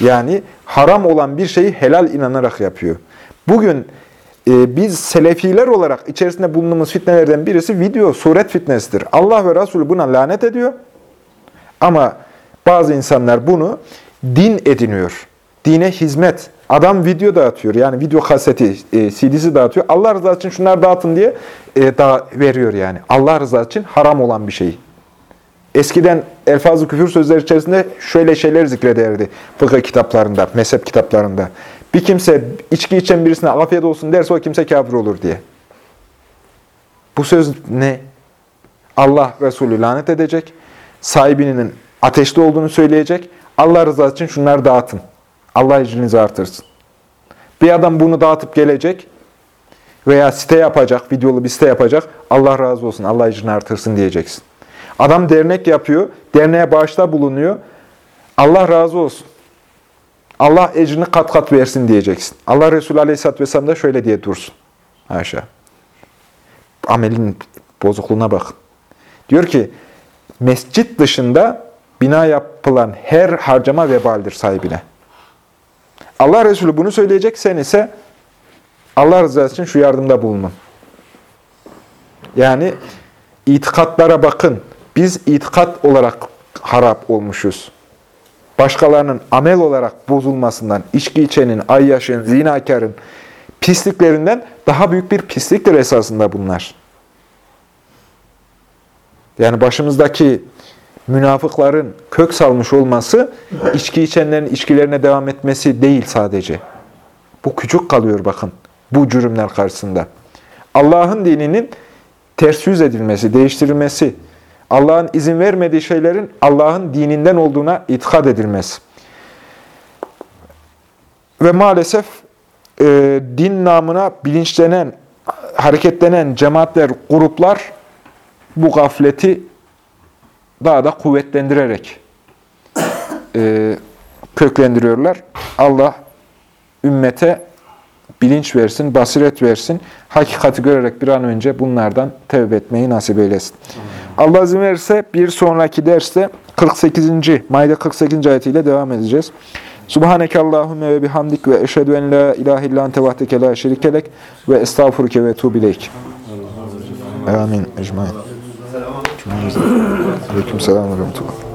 Yani haram olan bir şeyi helal inanarak yapıyor. Bugün e, biz selefiler olarak içerisinde bulunduğumuz fitnelerden birisi video, suret fitnesidir. Allah ve Resulü buna lanet ediyor. Ama bazı insanlar bunu din ediniyor. Dine hizmet. Adam video dağıtıyor. Yani video kaseti, e, CD'si dağıtıyor. Allah rızası için şunları dağıtın diye e, da veriyor yani. Allah rızası için haram olan bir şey. Eskiden elfazı küfür sözleri içerisinde şöyle şeyler zikrederdi fıkıh kitaplarında, mezhep kitaplarında. Bir kimse içki içen birisine afiyet olsun derse o kimse kafir olur diye. Bu söz ne? Allah Resulü lanet edecek, sahibinin ateşte olduğunu söyleyecek, Allah rızası için şunları dağıtın. Allah ecrinizi artırsın. Bir adam bunu dağıtıp gelecek veya site yapacak, videolu bir site yapacak, Allah razı olsun, Allah ecrini artırsın diyeceksin. Adam dernek yapıyor, derneğe bağışta bulunuyor. Allah razı olsun. Allah ecrini kat kat versin diyeceksin. Allah Resulü Aleyhisselatü Vesselam da şöyle diye dursun. Haşa. Amelin bozukluğuna bak. Diyor ki, mescit dışında bina yapılan her harcama vebaldir sahibine. Allah Resulü bunu söyleyecek, sen ise Allah rızası için şu yardımda bulunun. Yani itikatlara bakın. Biz itikat olarak harap olmuşuz. Başkalarının amel olarak bozulmasından, içki içenin, ayyaşın, zinakarın pisliklerinden daha büyük bir pisliktir esasında bunlar. Yani başımızdaki münafıkların kök salmış olması, içki içenlerin içkilerine devam etmesi değil sadece. Bu küçük kalıyor bakın, bu cürümler karşısında. Allah'ın dininin ters yüz edilmesi, değiştirilmesi, Allah'ın izin vermediği şeylerin Allah'ın dininden olduğuna itikad edilmesi. Ve maalesef e, din namına bilinçlenen, hareketlenen cemaatler, gruplar bu gafleti daha da kuvvetlendirerek e, köklendiriyorlar. Allah ümmete bilinç versin, basiret versin. Hakikati görerek bir an önce bunlardan tevbe etmeyi nasip eylesin. Allah izin verirse bir sonraki derste 48. Maide 48. ayetiyle devam edeceğiz. Subhaneke Allahümme ve bihamdik ve eşhedü en la ilahe illa ente la şerikelek ve estağfuruke ve tuğbileyk. Amin. Ecmain. Aleyküm selam ve rahmetullah.